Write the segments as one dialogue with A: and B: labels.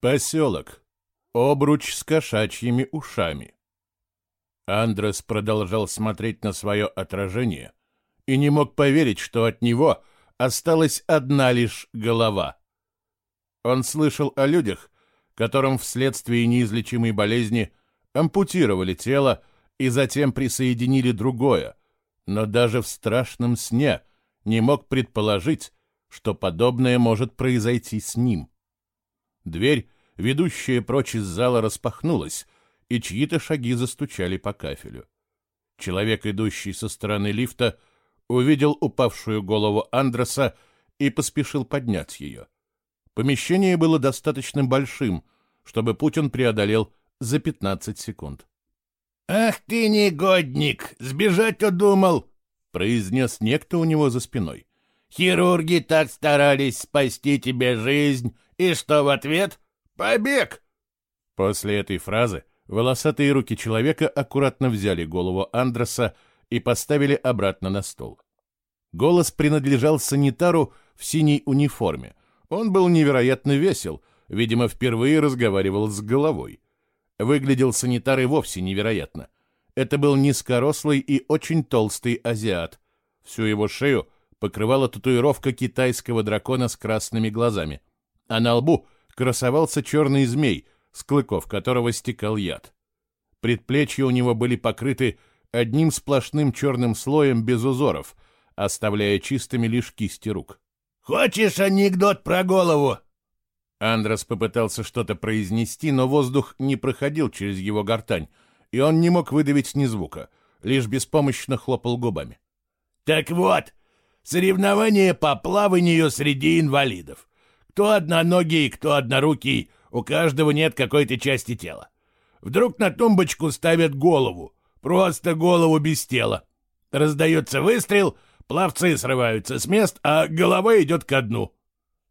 A: Поселок. Обруч с кошачьими ушами. Андрес продолжал смотреть на свое отражение и не мог поверить, что от него осталась одна лишь голова. Он слышал о людях, которым вследствие неизлечимой болезни ампутировали тело и затем присоединили другое, но даже в страшном сне не мог предположить, что подобное может произойти с ним. Дверь, ведущая прочь из зала, распахнулась, и чьи-то шаги застучали по кафелю. Человек, идущий со стороны лифта, увидел упавшую голову Андреса и поспешил поднять ее. Помещение было достаточно большим, чтобы путь он преодолел за 15 секунд.
B: «Ах ты негодник! Сбежать удумал!» — произнес некто у него за спиной. «Хирурги так старались спасти тебе жизнь, и что в ответ? Побег!»
A: После этой фразы волосатые руки человека аккуратно взяли голову Андреса и поставили обратно на стол. Голос принадлежал санитару в синей униформе. Он был невероятно весел, видимо, впервые разговаривал с головой. Выглядел санитар и вовсе невероятно. Это был низкорослый и очень толстый азиат. Всю его шею покрывала татуировка китайского дракона с красными глазами, а на лбу красовался черный змей, с клыков которого стекал яд. Предплечья у него были покрыты одним сплошным черным слоем без узоров, оставляя чистыми лишь кисти рук.
B: «Хочешь анекдот про голову?»
A: Андрес попытался что-то произнести, но воздух не проходил через его гортань, и он не мог выдавить ни звука, лишь беспомощно хлопал губами.
B: «Так вот, соревнование по плаванию среди инвалидов. Кто одноногий, кто однорукий, у каждого нет какой-то части тела. Вдруг на тумбочку ставят голову, просто голову без тела. Раздается выстрел, пловцы срываются с мест, а голова идет ко дну.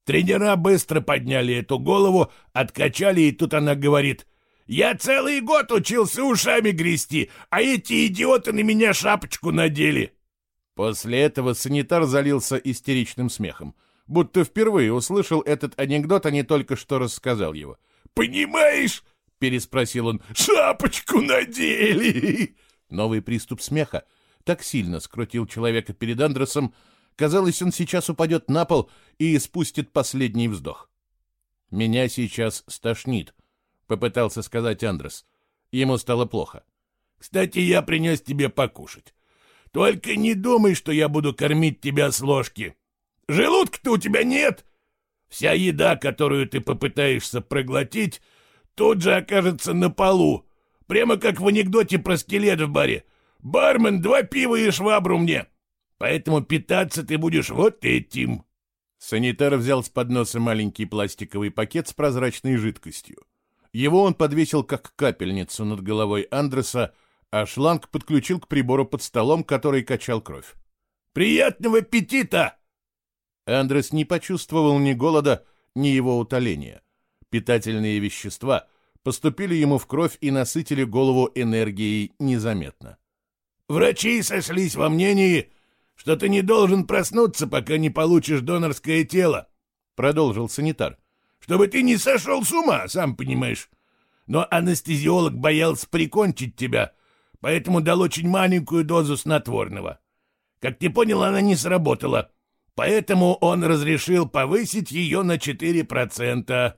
B: Тренера быстро подняли эту голову, откачали, и тут она говорит, «Я целый год учился ушами грести, а эти идиоты на меня шапочку надели».
A: После этого санитар залился истеричным смехом, будто впервые услышал этот анекдот, а не только что рассказал его.
B: «Понимаешь?» — переспросил он. «Шапочку надели!»
A: Новый приступ смеха так сильно скрутил человека перед Андресом, Казалось, он сейчас упадет на пол и спустит последний вздох. «Меня сейчас стошнит», — попытался сказать Андрес. Ему стало плохо.
B: «Кстати, я принес тебе покушать. Только не думай, что я буду кормить тебя с ложки. Желудка-то у тебя нет. Вся еда, которую ты попытаешься проглотить, тут же окажется на полу. Прямо как в анекдоте про скелет в баре. Бармен, два пива и швабру мне. Поэтому питаться ты будешь вот этим.
A: Санитар взял с подноса маленький пластиковый пакет с прозрачной жидкостью. Его он подвесил как капельницу над головой Андреса, а шланг подключил к прибору под столом, который качал кровь.
B: «Приятного аппетита!»
A: Андрес не почувствовал ни голода, ни его утоления. Питательные вещества поступили ему в кровь и насытили голову энергией незаметно.
B: «Врачи сошлись во мнении, что ты не должен проснуться, пока не получишь донорское тело, — продолжил санитар, — чтобы ты не сошел с ума, сам понимаешь. Но анестезиолог боялся прикончить тебя, поэтому дал очень маленькую дозу снотворного. Как ты понял, она не сработала, поэтому он разрешил повысить ее на 4%.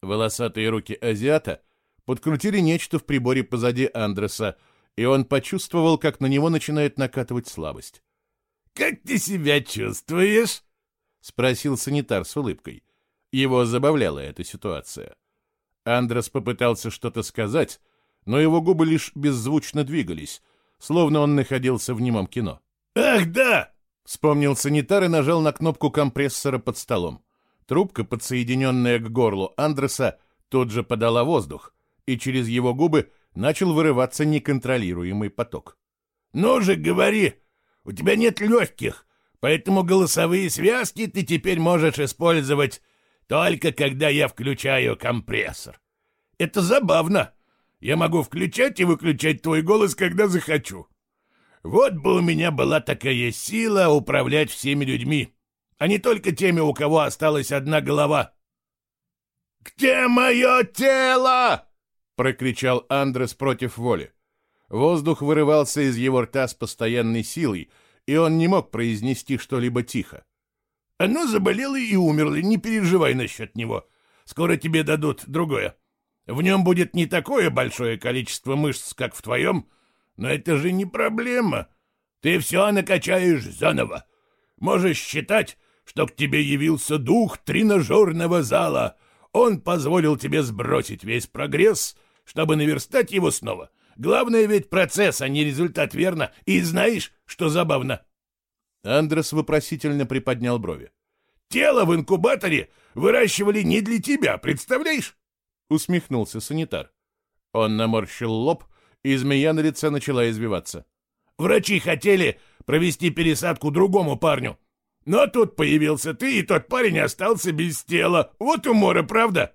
A: Волосатые руки азиата подкрутили нечто в приборе позади Андреса, и он почувствовал, как на него начинает накатывать слабость.
B: «Как ты себя чувствуешь?»
A: — спросил санитар с улыбкой. Его забавляла эта ситуация. Андрес попытался что-то сказать, но его губы лишь беззвучно двигались, словно он находился в немом кино.
B: «Ах, да!»
A: — вспомнил санитар и нажал на кнопку компрессора под столом. Трубка, подсоединенная к горлу Андреса, тут же подала воздух, и через его губы начал вырываться неконтролируемый поток.
B: «Ну же, говори! У тебя нет легких, поэтому голосовые связки ты теперь можешь использовать только когда я включаю компрессор. Это забавно. Я могу включать и выключать твой голос, когда захочу. Вот бы у меня была такая сила управлять всеми людьми, а не только теми, у кого осталась одна голова. «Где мое тело?»
A: — прокричал Андрес против воли. Воздух вырывался из его рта с постоянной силой, и он не мог произнести что-либо тихо.
B: «Оно заболело и умерло, не переживай насчет него. Скоро тебе дадут другое. В нем будет не такое большое количество мышц, как в твоем, но это же не проблема. Ты все накачаешь заново. Можешь считать, что к тебе явился дух тренажерного зала. Он позволил тебе сбросить весь прогресс, чтобы наверстать его снова. Главное ведь процесс, а не результат, верно? И знаешь, что забавно?»
A: Андрес вопросительно приподнял брови.
B: «Тело в инкубаторе выращивали не для тебя, представляешь?»
A: Усмехнулся санитар. Он наморщил лоб, и змея на лице начала извиваться.
B: «Врачи хотели провести пересадку другому парню, но тут появился ты, и тот парень остался без тела. Вот умора, правда?»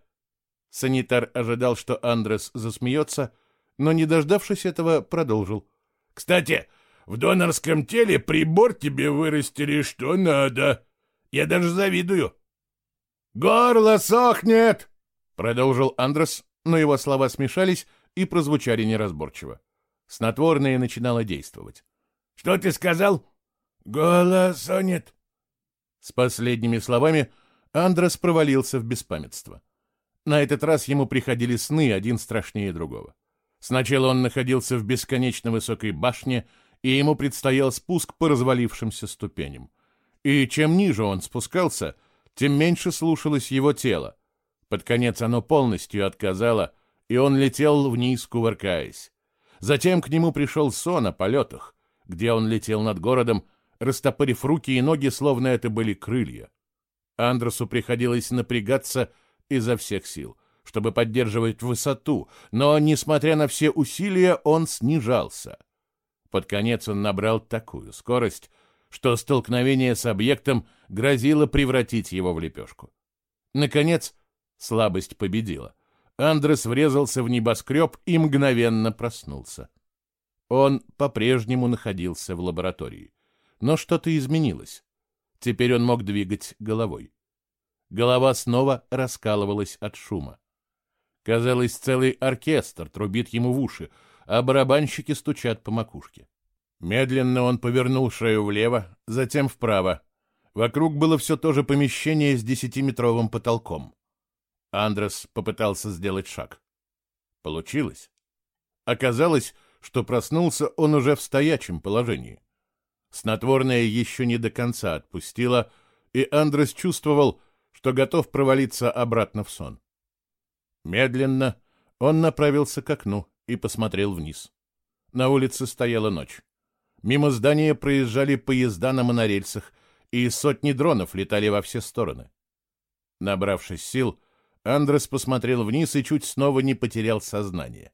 A: Санитар ожидал, что Андрес засмеется, но, не дождавшись этого, продолжил.
B: «Кстати, в донорском теле прибор тебе вырастили что надо. Я даже завидую».
A: «Горло сохнет!» — продолжил Андрес, но его слова смешались и прозвучали неразборчиво. Снотворное начинало действовать.
B: «Что ты сказал?» «Голос нет».
A: С последними словами Андрес провалился в беспамятство. На этот раз ему приходили сны, один страшнее другого. Сначала он находился в бесконечно высокой башне, и ему предстоял спуск по развалившимся ступеням. И чем ниже он спускался, тем меньше слушалось его тело. Под конец оно полностью отказало, и он летел вниз, кувыркаясь. Затем к нему пришел сон о полетах, где он летел над городом, растопырив руки и ноги, словно это были крылья. Андресу приходилось напрягаться изо всех сил — чтобы поддерживать высоту, но, несмотря на все усилия, он снижался. Под конец он набрал такую скорость, что столкновение с объектом грозило превратить его в лепешку. Наконец, слабость победила. Андрес врезался в небоскреб и мгновенно проснулся. Он по-прежнему находился в лаборатории. Но что-то изменилось. Теперь он мог двигать головой. Голова снова раскалывалась от шума. Казалось, целый оркестр трубит ему в уши, а барабанщики стучат по макушке. Медленно он повернул шею влево, затем вправо. Вокруг было все то же помещение с десятиметровым потолком. Андрес попытался сделать шаг. Получилось. Оказалось, что проснулся он уже в стоячем положении. Снотворное еще не до конца отпустило, и Андрес чувствовал, что готов провалиться обратно в сон. Медленно он направился к окну и посмотрел вниз. На улице стояла ночь. Мимо здания проезжали поезда на монорельсах, и сотни дронов летали во все стороны. Набравшись сил, Андрес посмотрел вниз и чуть снова не потерял сознание.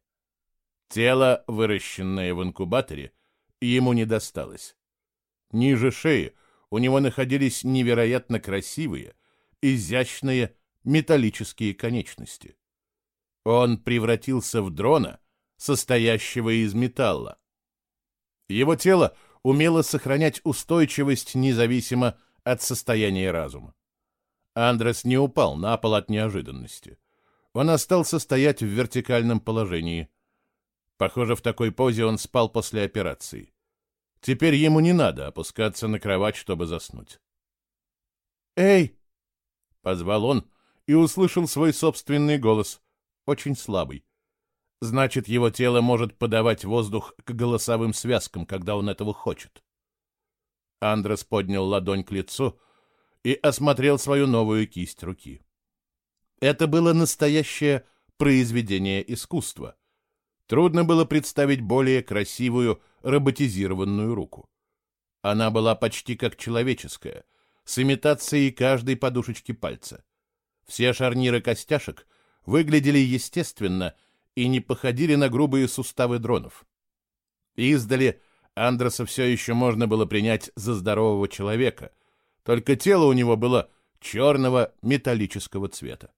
A: Тело, выращенное в инкубаторе, ему не досталось. Ниже шеи у него находились невероятно красивые, изящные металлические конечности. Он превратился в дрона, состоящего из металла. Его тело умело сохранять устойчивость независимо от состояния разума. Андрес не упал на пол от неожиданности. Он остался стоять в вертикальном положении. Похоже, в такой позе он спал после операции. Теперь ему не надо опускаться на кровать, чтобы заснуть. «Эй!» — позвал он и услышал свой собственный голос, очень слабый. Значит, его тело может подавать воздух к голосовым связкам, когда он этого хочет. Андрес поднял ладонь к лицу и осмотрел свою новую кисть руки. Это было настоящее произведение искусства. Трудно было представить более красивую роботизированную руку. Она была почти как человеческая, с имитацией каждой подушечки пальца. Все шарниры костяшек выглядели естественно и не походили на грубые суставы дронов. Издали Андреса все еще можно было принять за здорового человека, только тело у него было черного металлического цвета.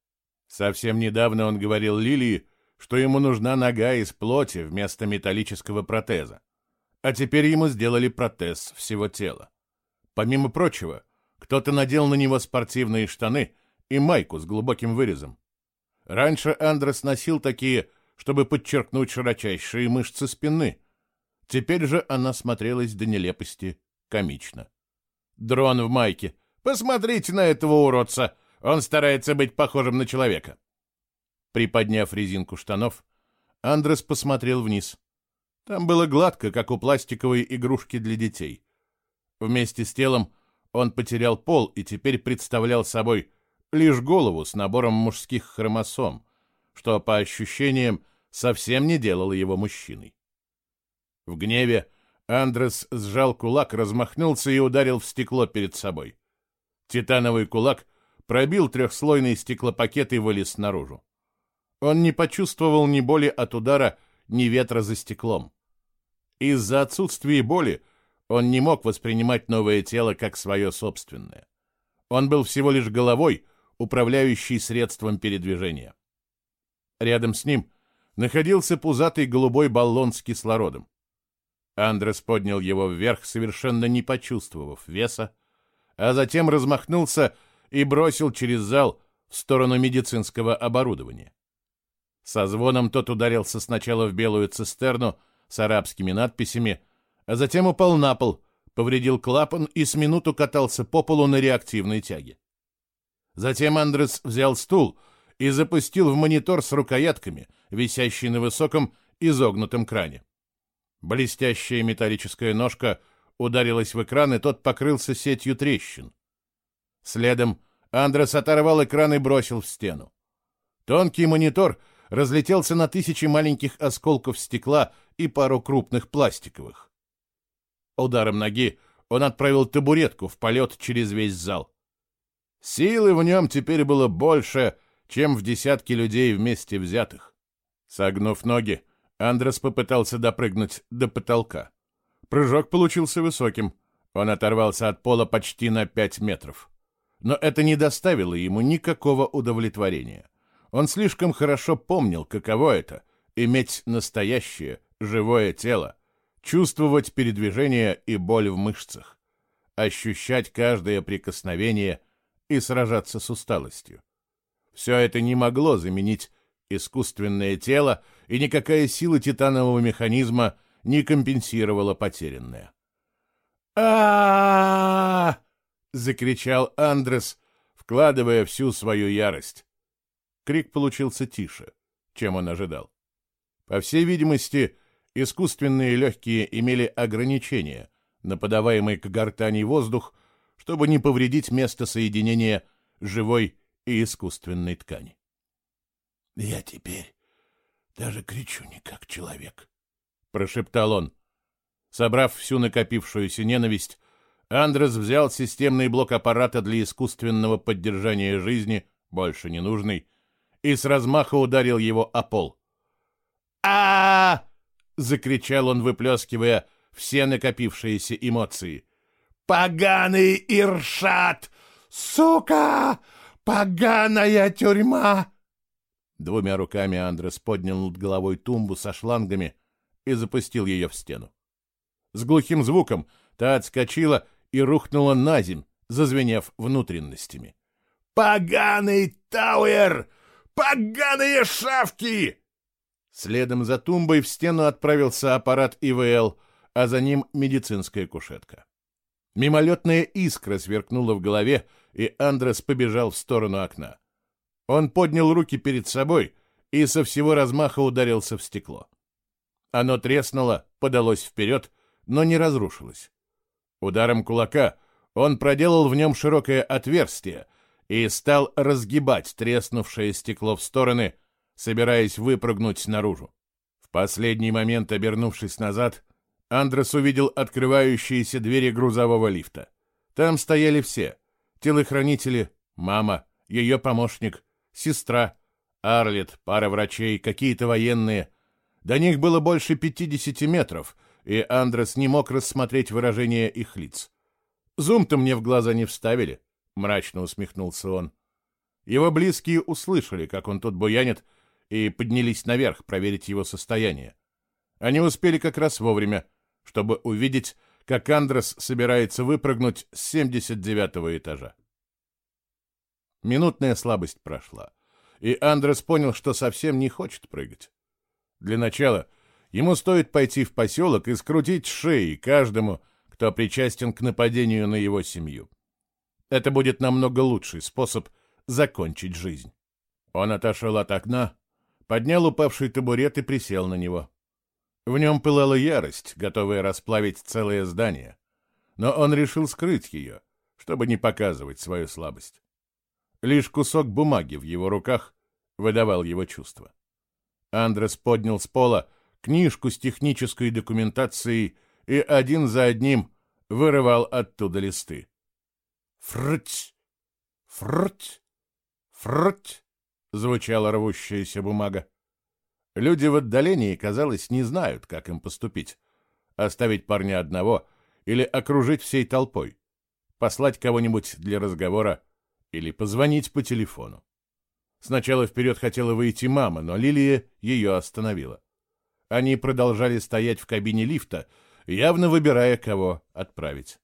A: Совсем недавно он говорил Лилии, что ему нужна нога из плоти вместо металлического протеза. А теперь ему сделали протез всего тела. Помимо прочего, кто-то надел на него спортивные штаны и майку с глубоким вырезом. Раньше Андрес носил такие, чтобы подчеркнуть широчайшие мышцы спины. Теперь же она смотрелась до нелепости комично. Дрон в майке. Посмотрите на этого уродца. Он старается быть похожим на человека. Приподняв резинку штанов, Андрес посмотрел вниз. Там было гладко, как у пластиковой игрушки для детей. Вместе с телом он потерял пол и теперь представлял собой лишь голову с набором мужских хромосом, что, по ощущениям, совсем не делало его мужчиной. В гневе Андрес сжал кулак, размахнулся и ударил в стекло перед собой. Титановый кулак пробил трехслойный стеклопакет и вылез наружу. Он не почувствовал ни боли от удара, ни ветра за стеклом. Из-за отсутствия боли он не мог воспринимать новое тело как свое собственное. Он был всего лишь головой, управляющей средством передвижения. Рядом с ним находился пузатый голубой баллон с кислородом. Андрес поднял его вверх, совершенно не почувствовав веса, а затем размахнулся и бросил через зал в сторону медицинского оборудования. Со звоном тот ударился сначала в белую цистерну с арабскими надписями, а затем упал на пол, повредил клапан и с минуту катался по полу на реактивной тяге. Затем Андрес взял стул и запустил в монитор с рукоятками, висящий на высоком изогнутом кране. Блестящая металлическая ножка ударилась в экран, и тот покрылся сетью трещин. Следом Андрес оторвал экран и бросил в стену. Тонкий монитор разлетелся на тысячи маленьких осколков стекла и пару крупных пластиковых. Ударом ноги он отправил табуретку в полет через весь зал. Силы в нем теперь было больше, чем в десятки людей вместе взятых. Согнув ноги, Андрес попытался допрыгнуть до потолка. Прыжок получился высоким. Он оторвался от пола почти на пять метров. Но это не доставило ему никакого удовлетворения. Он слишком хорошо помнил, каково это — иметь настоящее, живое тело, чувствовать передвижение и боль в мышцах, ощущать каждое прикосновение и сражаться с усталостью. Все это не могло заменить искусственное тело, и никакая сила титанового механизма не компенсировала потерянное. а закричал Андрес, вкладывая всю свою ярость. Крик получился тише, чем он ожидал. По всей видимости, искусственные легкие имели ограничения на подаваемый к гортани воздух, чтобы не повредить место соединения живой и искусственной ткани.
B: «Я теперь даже кричу не как человек», —
A: прошептал он. Собрав всю накопившуюся ненависть, Андрес взял системный блок аппарата для искусственного поддержания жизни, больше не нужный, и с размаха ударил его о пол. а, закричал он, выплескивая все накопившиеся эмоции. «Поганый Иршат! Сука! Поганая тюрьма!» Двумя руками Андрес поднял над головой тумбу со шлангами и запустил ее в стену. С глухим звуком та отскочила и рухнула на земь, зазвенев внутренностями. «Поганый Тауэр! Поганые шавки!» Следом за тумбой в стену отправился аппарат ИВЛ, а за ним медицинская кушетка. Мимолетная искра сверкнула в голове, и Андрес побежал в сторону окна. Он поднял руки перед собой и со всего размаха ударился в стекло. Оно треснуло, подалось вперед, но не разрушилось. Ударом кулака он проделал в нем широкое отверстие и стал разгибать треснувшее стекло в стороны, собираясь выпрыгнуть наружу. В последний момент, обернувшись назад, Андрес увидел открывающиеся двери грузового лифта. Там стояли все — телохранители, мама, ее помощник, сестра, Арлет, пара врачей, какие-то военные. До них было больше 50 метров, и Андрес не мог рассмотреть выражение их лиц. «Зум-то мне в глаза не вставили», — мрачно усмехнулся он. Его близкие услышали, как он тут буянит, и поднялись наверх проверить его состояние. Они успели как раз вовремя, чтобы увидеть, как Андрес собирается выпрыгнуть с 79-го этажа. Минутная слабость прошла и Андрес понял, что совсем не хочет прыгать. Для начала ему стоит пойти в поселок и скрутить шеи каждому, кто причастен к нападению на его семью. Это будет намного лучший способ закончить жизнь. Он отошел от окна, поднял упавший табурет и присел на него. В нем пылала ярость, готовая расплавить целое здание. Но он решил скрыть ее, чтобы не показывать свою слабость. Лишь кусок бумаги в его руках выдавал его чувства. Андрес поднял с пола книжку с технической документацией и один за одним вырывал оттуда листы. «Фрыть! Фрыть! Фрыть!» — звучала рвущаяся бумага. Люди в отдалении, казалось, не знают, как им поступить. Оставить парня одного или окружить всей толпой. Послать кого-нибудь для разговора или позвонить по телефону. Сначала вперед хотела выйти мама, но Лилия ее остановила. Они продолжали стоять в кабине лифта, явно выбирая, кого отправить.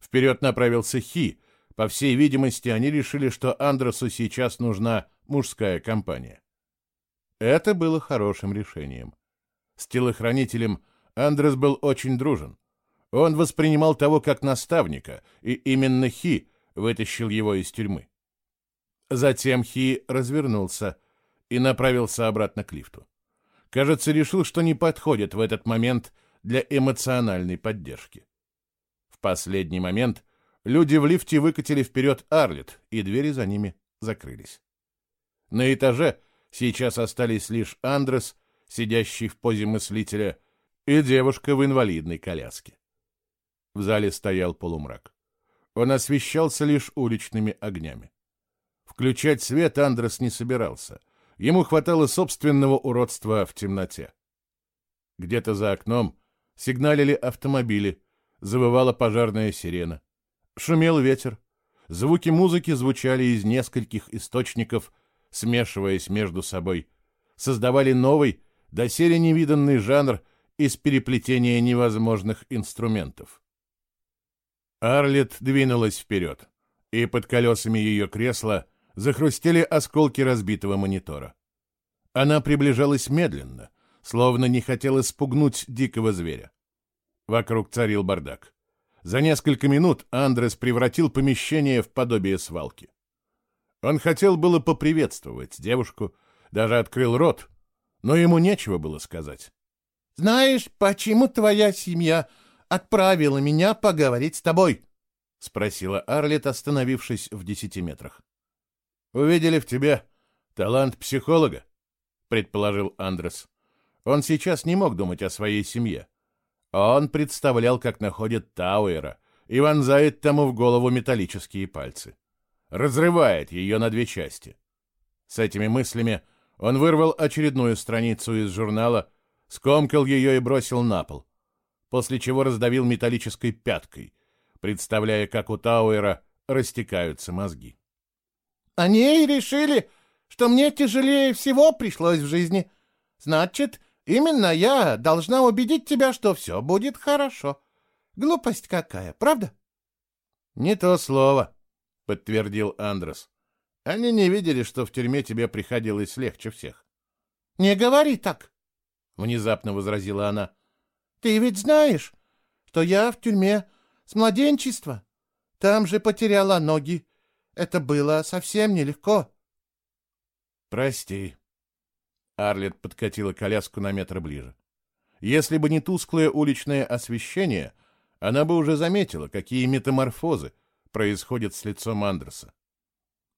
A: Вперед направился Хи. По всей видимости, они решили, что Андресу сейчас нужна мужская компания. Это было хорошим решением. С телохранителем Андрес был очень дружен. Он воспринимал того как наставника, и именно Хи вытащил его из тюрьмы. Затем Хи развернулся и направился обратно к лифту. Кажется, решил, что не подходит в этот момент для эмоциональной поддержки. В последний момент люди в лифте выкатили вперед Арлет, и двери за ними закрылись. На этаже Сейчас остались лишь Андрес, сидящий в позе мыслителя, и девушка в инвалидной коляске. В зале стоял полумрак. Он освещался лишь уличными огнями. Включать свет Андрес не собирался. Ему хватало собственного уродства в темноте. Где-то за окном сигналили автомобили, завывала пожарная сирена. Шумел ветер. Звуки музыки звучали из нескольких источников, смешиваясь между собой, создавали новый, доселе невиданный жанр из переплетения невозможных инструментов. Арлет двинулась вперед, и под колесами ее кресла захрустели осколки разбитого монитора. Она приближалась медленно, словно не хотела спугнуть дикого зверя. Вокруг царил бардак. За несколько минут Андрес превратил помещение в подобие свалки. Он хотел было поприветствовать девушку, даже открыл рот, но ему нечего было сказать.
C: «Знаешь, почему твоя семья отправила меня поговорить с тобой?» — спросила Арлет, остановившись в десяти метрах.
A: «Увидели в тебе талант психолога», — предположил Андрес. Он сейчас не мог думать о своей семье. Он представлял, как находит Тауэра и вонзает тому в голову металлические пальцы разрывает ее на две части. С этими мыслями он вырвал очередную страницу из журнала, скомкал ее и бросил на пол, после чего раздавил металлической пяткой, представляя, как у Тауэра растекаются мозги.
C: «Они решили, что мне тяжелее всего пришлось в жизни. Значит, именно я должна убедить тебя, что все будет хорошо. Глупость какая, правда?»
A: «Не то слово», подтвердил Андрес. Они не видели, что в тюрьме тебе приходилось легче всех.
C: Не говори так,
A: внезапно возразила она.
C: Ты ведь знаешь, что я в тюрьме с младенчества. Там же потеряла ноги. Это было совсем нелегко.
A: Прости. Арлет подкатила коляску на метр ближе. Если бы не тусклое уличное освещение, она бы уже заметила, какие метаморфозы происходит с лицом Андерса.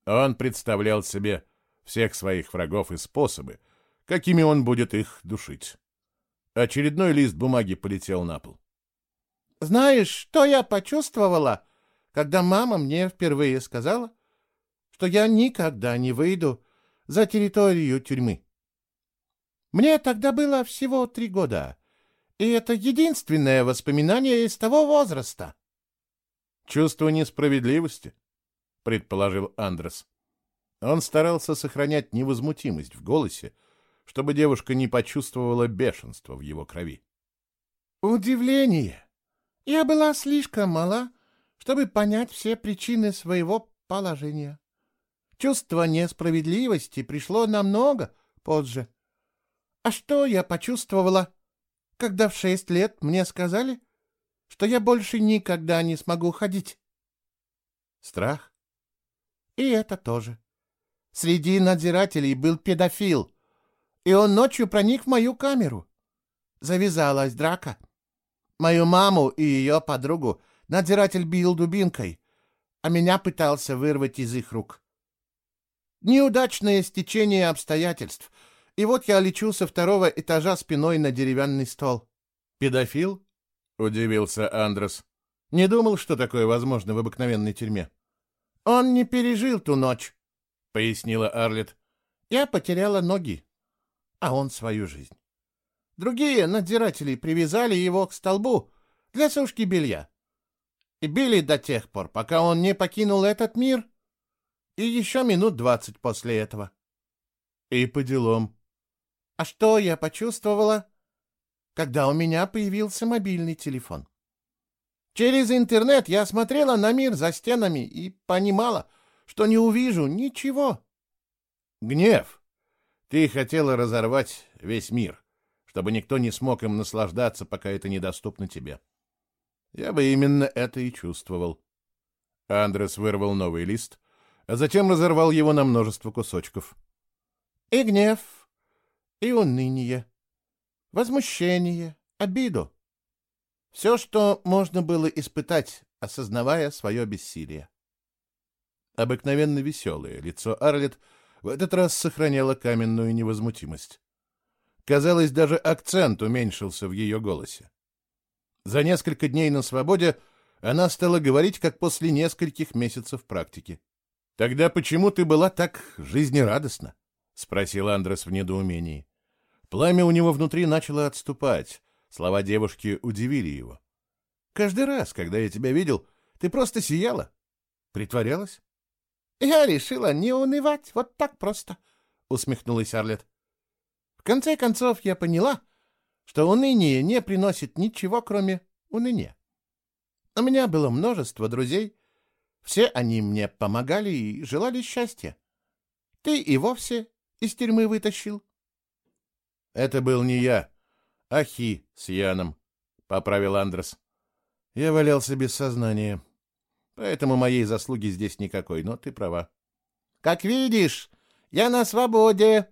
A: Он представлял себе всех своих врагов и способы, какими он будет их душить. Очередной лист бумаги полетел на пол.
C: «Знаешь, что я почувствовала, когда мама мне впервые сказала, что я никогда не выйду за территорию тюрьмы? Мне тогда было всего три года, и это единственное воспоминание из того возраста.
A: Чувство несправедливости, предположил Андрес. Он старался сохранять невозмутимость в голосе, чтобы девушка не почувствовала бешенства в его крови.
C: Удивление. Я была слишком мала, чтобы понять все причины своего положения. Чувство несправедливости пришло намного позже. А что я почувствовала, когда в шесть лет мне сказали, что я больше никогда не смогу ходить?
A: Страх?
C: И это тоже. Среди надзирателей был педофил, и он ночью проник в мою камеру. Завязалась драка. Мою маму и ее подругу надзиратель бил дубинкой, а меня пытался вырвать из их рук. Неудачное стечение обстоятельств. И вот я лечу со второго этажа спиной на деревянный стол.
A: «Педофил?» — удивился Андрес. «Не думал, что такое возможно в обыкновенной тюрьме».
C: «Он не пережил ту ночь», —
A: пояснила Арлет.
C: «Я потеряла ноги, а он свою жизнь. Другие надзиратели привязали его к столбу для сушки белья и били до тех пор, пока он не покинул этот мир и еще минут двадцать после этого.
A: И по делам.
C: А что я почувствовала, когда у меня появился мобильный телефон? Через интернет я смотрела на мир за стенами и понимала, что не увижу ничего.
A: Гнев. Ты хотела разорвать весь мир, чтобы никто не смог им наслаждаться, пока это недоступно тебе. Я бы именно это и чувствовал. Андрес вырвал новый лист а затем разорвал его на множество кусочков.
C: И гнев, и уныние, возмущение, обиду. Все, что можно было испытать, осознавая свое бессилие.
A: Обыкновенно веселое лицо Арлет в этот раз сохраняло каменную невозмутимость. Казалось, даже акцент уменьшился в ее голосе. За несколько дней на свободе она стала говорить, как после нескольких месяцев практики. «Тогда почему ты была так жизнерадостна?» — спросил Андрес в недоумении. Пламя у него внутри начало отступать. Слова девушки удивили его. «Каждый раз, когда я тебя видел, ты просто сияла. Притворялась?»
C: «Я решила не унывать вот так просто», — усмехнулась Арлет. «В конце концов, я поняла, что уныние не приносит ничего, кроме уныния. У меня было множество друзей, все они мне помогали и желали счастья. Ты и вовсе из тюрьмы вытащил.
A: — Это был не я, а Хи с Яном, — поправил Андрес. Я валялся без сознания. Поэтому моей заслуги здесь никакой, но ты права.
C: — Как видишь, я на свободе.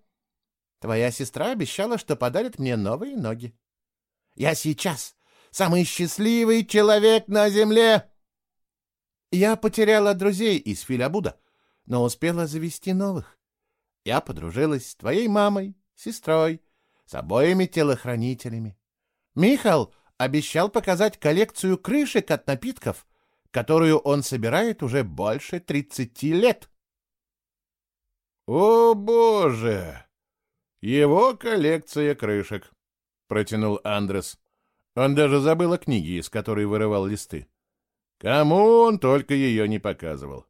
C: Твоя сестра обещала, что подарит мне новые ноги. Я сейчас самый счастливый человек на земле. Я потеряла друзей из Филябуда, но успела завести новых. Я подружилась с твоей мамой, сестрой, с обоими телохранителями. Михал обещал показать коллекцию крышек от напитков, которую он собирает уже больше тридцати лет.
A: «О, боже! Его коллекция крышек!» — протянул Андрес. Он даже забыл о книге, из которой вырывал листы. Кому он только ее не показывал.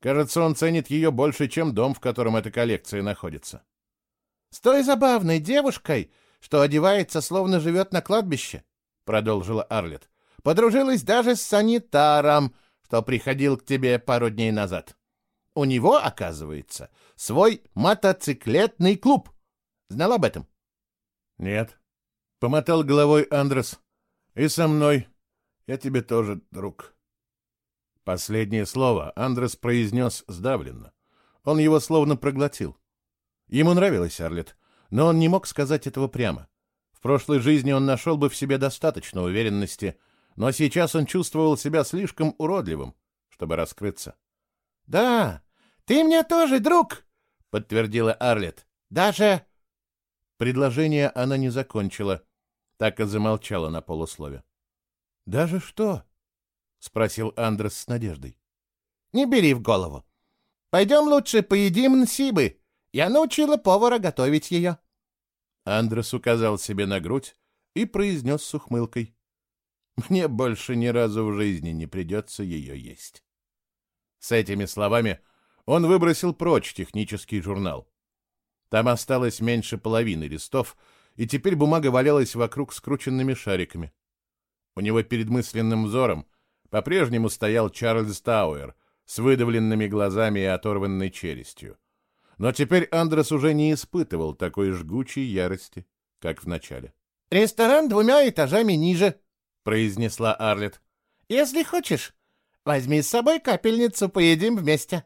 A: Кажется, он ценит ее больше, чем дом, в котором эта коллекция находится.
C: — С той забавной девушкой, что одевается, словно живет на кладбище, — продолжила Арлет. — Подружилась даже с санитаром, что приходил к тебе пару дней назад. У него, оказывается, свой мотоциклетный клуб. Знал об этом?
A: — Нет. — помотал головой Андрес. — И со мной я тебе тоже друг. Последнее слово Андрес произнес сдавленно. Он его словно проглотил. Ему нравилась Арлет, но он не мог сказать этого прямо. В прошлой жизни он нашел бы в себе достаточно уверенности, но сейчас он чувствовал себя слишком уродливым, чтобы раскрыться.
C: — Да, ты мне тоже друг, — подтвердила Арлет. — Даже...
A: Предложение она не закончила, так и замолчала на полуслове. «Даже что?» — спросил Андрес с надеждой.
C: «Не бери в голову. Пойдем лучше поедим нсибы. Я научила повара готовить ее».
A: Андрес указал себе на грудь и произнес с ухмылкой. «Мне больше ни разу в жизни не придется ее есть». С этими словами он выбросил прочь технический журнал. Там осталось меньше половины листов, и теперь бумага валялась вокруг скрученными шариками. У него перед мысленным взором по-прежнему стоял Чарльз Тауэр с выдавленными глазами и оторванной челюстью. Но теперь Андрес уже не испытывал такой жгучей ярости, как в начале.
C: «Ресторан двумя этажами ниже», — произнесла Арлет. «Если хочешь, возьми с собой капельницу, поедим вместе.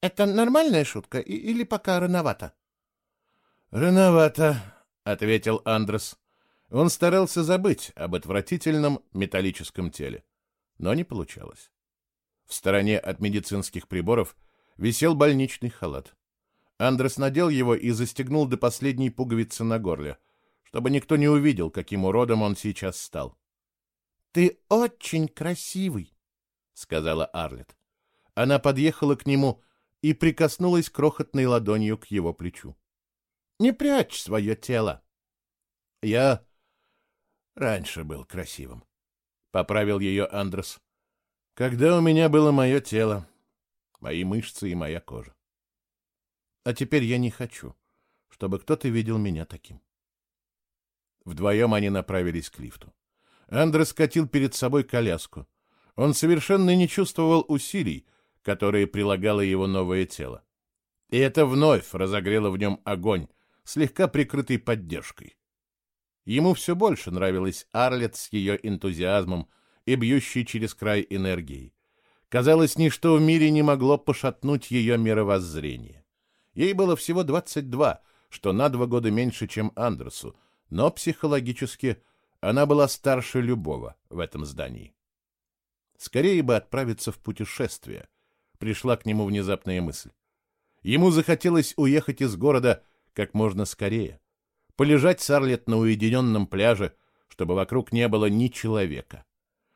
C: Это нормальная шутка или пока рановато?»
A: «Рановато», — ответил Андрес. Он старался забыть об отвратительном металлическом теле, но не получалось. В стороне от медицинских приборов висел больничный халат. Андрес надел его и застегнул до последней пуговицы на горле, чтобы никто не увидел, каким уродом он сейчас стал.
C: — Ты очень красивый, — сказала Арлет.
A: Она подъехала к нему и прикоснулась крохотной ладонью к его плечу.
C: — Не прячь свое тело.
A: — Я раньше был красивым, — поправил ее Андрес. — Когда у меня было мое тело, мои мышцы и моя кожа. А теперь я не хочу, чтобы кто-то видел меня таким. Вдвоем они направились к лифту. Андрес катил перед собой коляску. Он совершенно не чувствовал усилий, которые прилагало его новое тело. И это вновь разогрело в нем огонь, слегка прикрытый поддержкой. Ему все больше нравилась Арлет с ее энтузиазмом и бьющей через край энергией. Казалось, ничто в мире не могло пошатнуть ее мировоззрение. Ей было всего 22, что на два года меньше, чем Андерсу, но психологически она была старше любого в этом здании. Скорее бы отправиться в путешествие, пришла к нему внезапная мысль. Ему захотелось уехать из города как можно скорее полежать с Арлет на уединенном пляже, чтобы вокруг не было ни человека,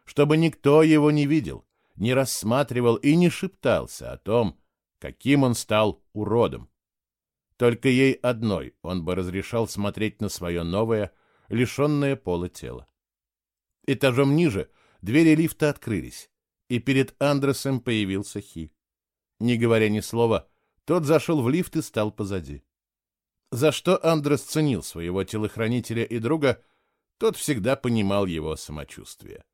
A: чтобы никто его не видел, не рассматривал и не шептался о том, каким он стал уродом. Только ей одной он бы разрешал смотреть на свое новое, лишенное пола тело. Этажом ниже двери лифта открылись, и перед Андресом появился Хи. Не говоря ни слова, тот зашел в лифт и стал позади. За что Андрес ценил своего телохранителя и друга, тот всегда понимал его самочувствие.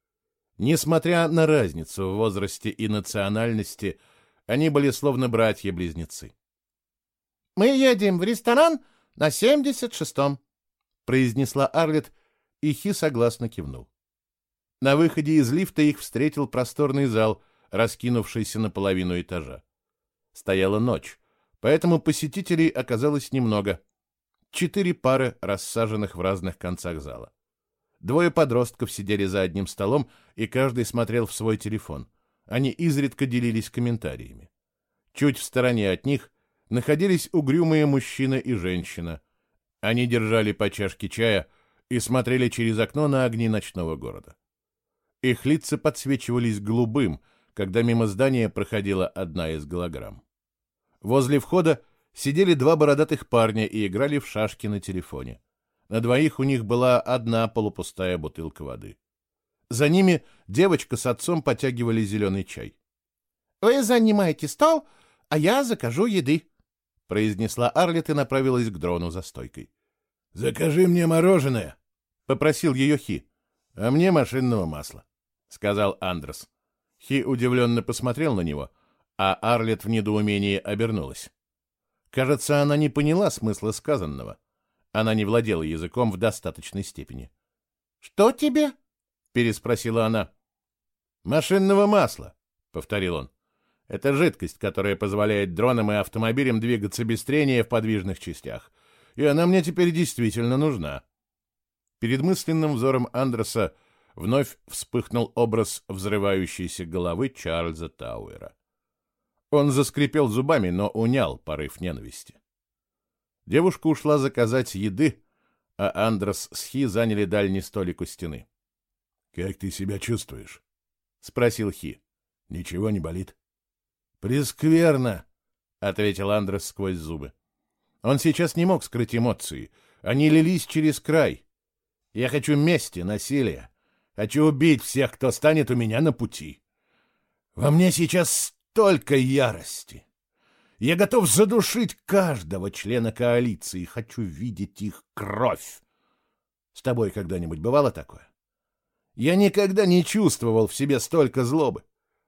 A: Несмотря на разницу в возрасте и национальности, они были словно братья-близнецы.
C: «Мы едем в ресторан на 76-м», — произнесла Арлет, и Хи согласно кивнул. На выходе из лифта их встретил просторный зал, раскинувшийся на половину этажа. Стояла ночь, поэтому посетителей оказалось немного. Четыре пары, рассаженных в разных концах зала. Двое подростков сидели за одним столом, и каждый смотрел в свой телефон. Они изредка делились комментариями. Чуть в стороне от них находились угрюмые мужчина и женщина. Они держали по чашке чая и смотрели через окно на огни ночного города. Их лица подсвечивались голубым, когда мимо здания проходила одна из голограмм. Возле входа сидели два бородатых парня и играли в шашки на телефоне. На двоих у них была одна полупустая бутылка воды. За ними девочка с отцом потягивали зеленый чай. — Вы занимаете стол, а я закажу еды, — произнесла Арлет и направилась к дрону за стойкой.
B: — Закажи мне мороженое, —
A: попросил ее Хи. — А мне машинного масла, — сказал Андрес. Хи удивленно посмотрел на него — а Арлет в недоумении обернулась. Кажется, она не поняла смысла сказанного. Она не владела языком в достаточной степени.
C: «Что тебе?»
A: — переспросила она. «Машинного масла», — повторил он. «Это жидкость, которая позволяет дронам и автомобилям двигаться без трения в подвижных частях. И она мне теперь действительно нужна». Перед мысленным взором Андреса вновь вспыхнул образ взрывающейся головы Чарльза Тауэра. Он заскрипел зубами, но унял порыв ненависти. Девушка ушла заказать еды, а Андрес с Хи заняли дальний столик у стены.
B: — Как ты себя чувствуешь?
A: — спросил Хи.
B: — Ничего не болит?
A: — Прескверно, — ответил Андрес сквозь зубы. Он сейчас не мог скрыть эмоции. Они лились через край. Я хочу мести, насилия. Хочу убить всех, кто станет у меня на пути. Во мне сейчас столько ярости. Я готов задушить каждого члена коалиции, хочу видеть их кровь. С тобой когда-нибудь бывало такое? Я никогда не чувствовал в себе столько злобы.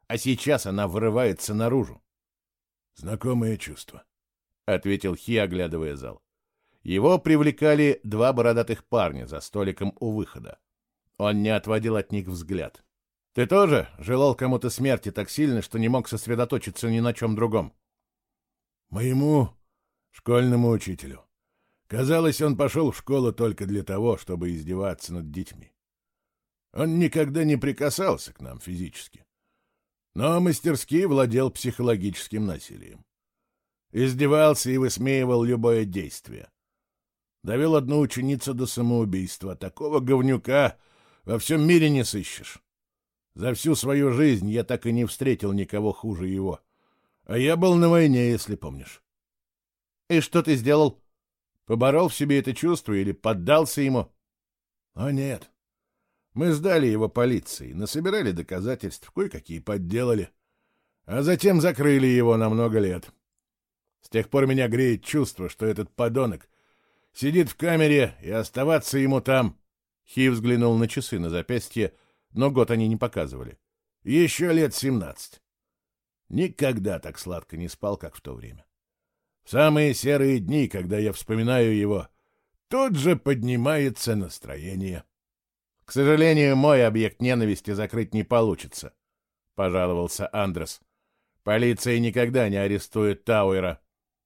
A: А сейчас она вырывается наружу.
B: Знакомое чувство, —
A: ответил Хи, оглядывая зал. Его привлекали два бородатых парня за столиком у выхода. Он не отводил от них взгляд. «Ты тоже желал кому-то смерти так сильно, что не мог сосредоточиться ни на чем другом?»
B: «Моему школьному учителю. Казалось, он пошел в школу только для того, чтобы издеваться над детьми. Он никогда не прикасался к нам физически, но мастерски владел психологическим насилием. Издевался и высмеивал любое действие. Довел одну ученицу до самоубийства. Такого говнюка во всем мире не сыщешь. За всю свою жизнь я так и не встретил никого хуже его. А я был на войне, если помнишь.
A: И что ты сделал? Поборол в себе это чувство или поддался ему?
B: О, нет. Мы сдали его полиции, насобирали доказательств, кое-какие подделали, а затем закрыли его на много лет. С тех пор меня греет чувство, что этот подонок сидит в камере, и оставаться ему там...
A: Хи взглянул на часы на запястье, но год они не показывали.
B: Еще лет семнадцать. Никогда так сладко не спал, как в то время. В самые серые дни, когда я вспоминаю его, тут же поднимается настроение.
A: К сожалению, мой объект ненависти закрыть не получится, — пожаловался Андрес. Полиция никогда не арестует Тауэра.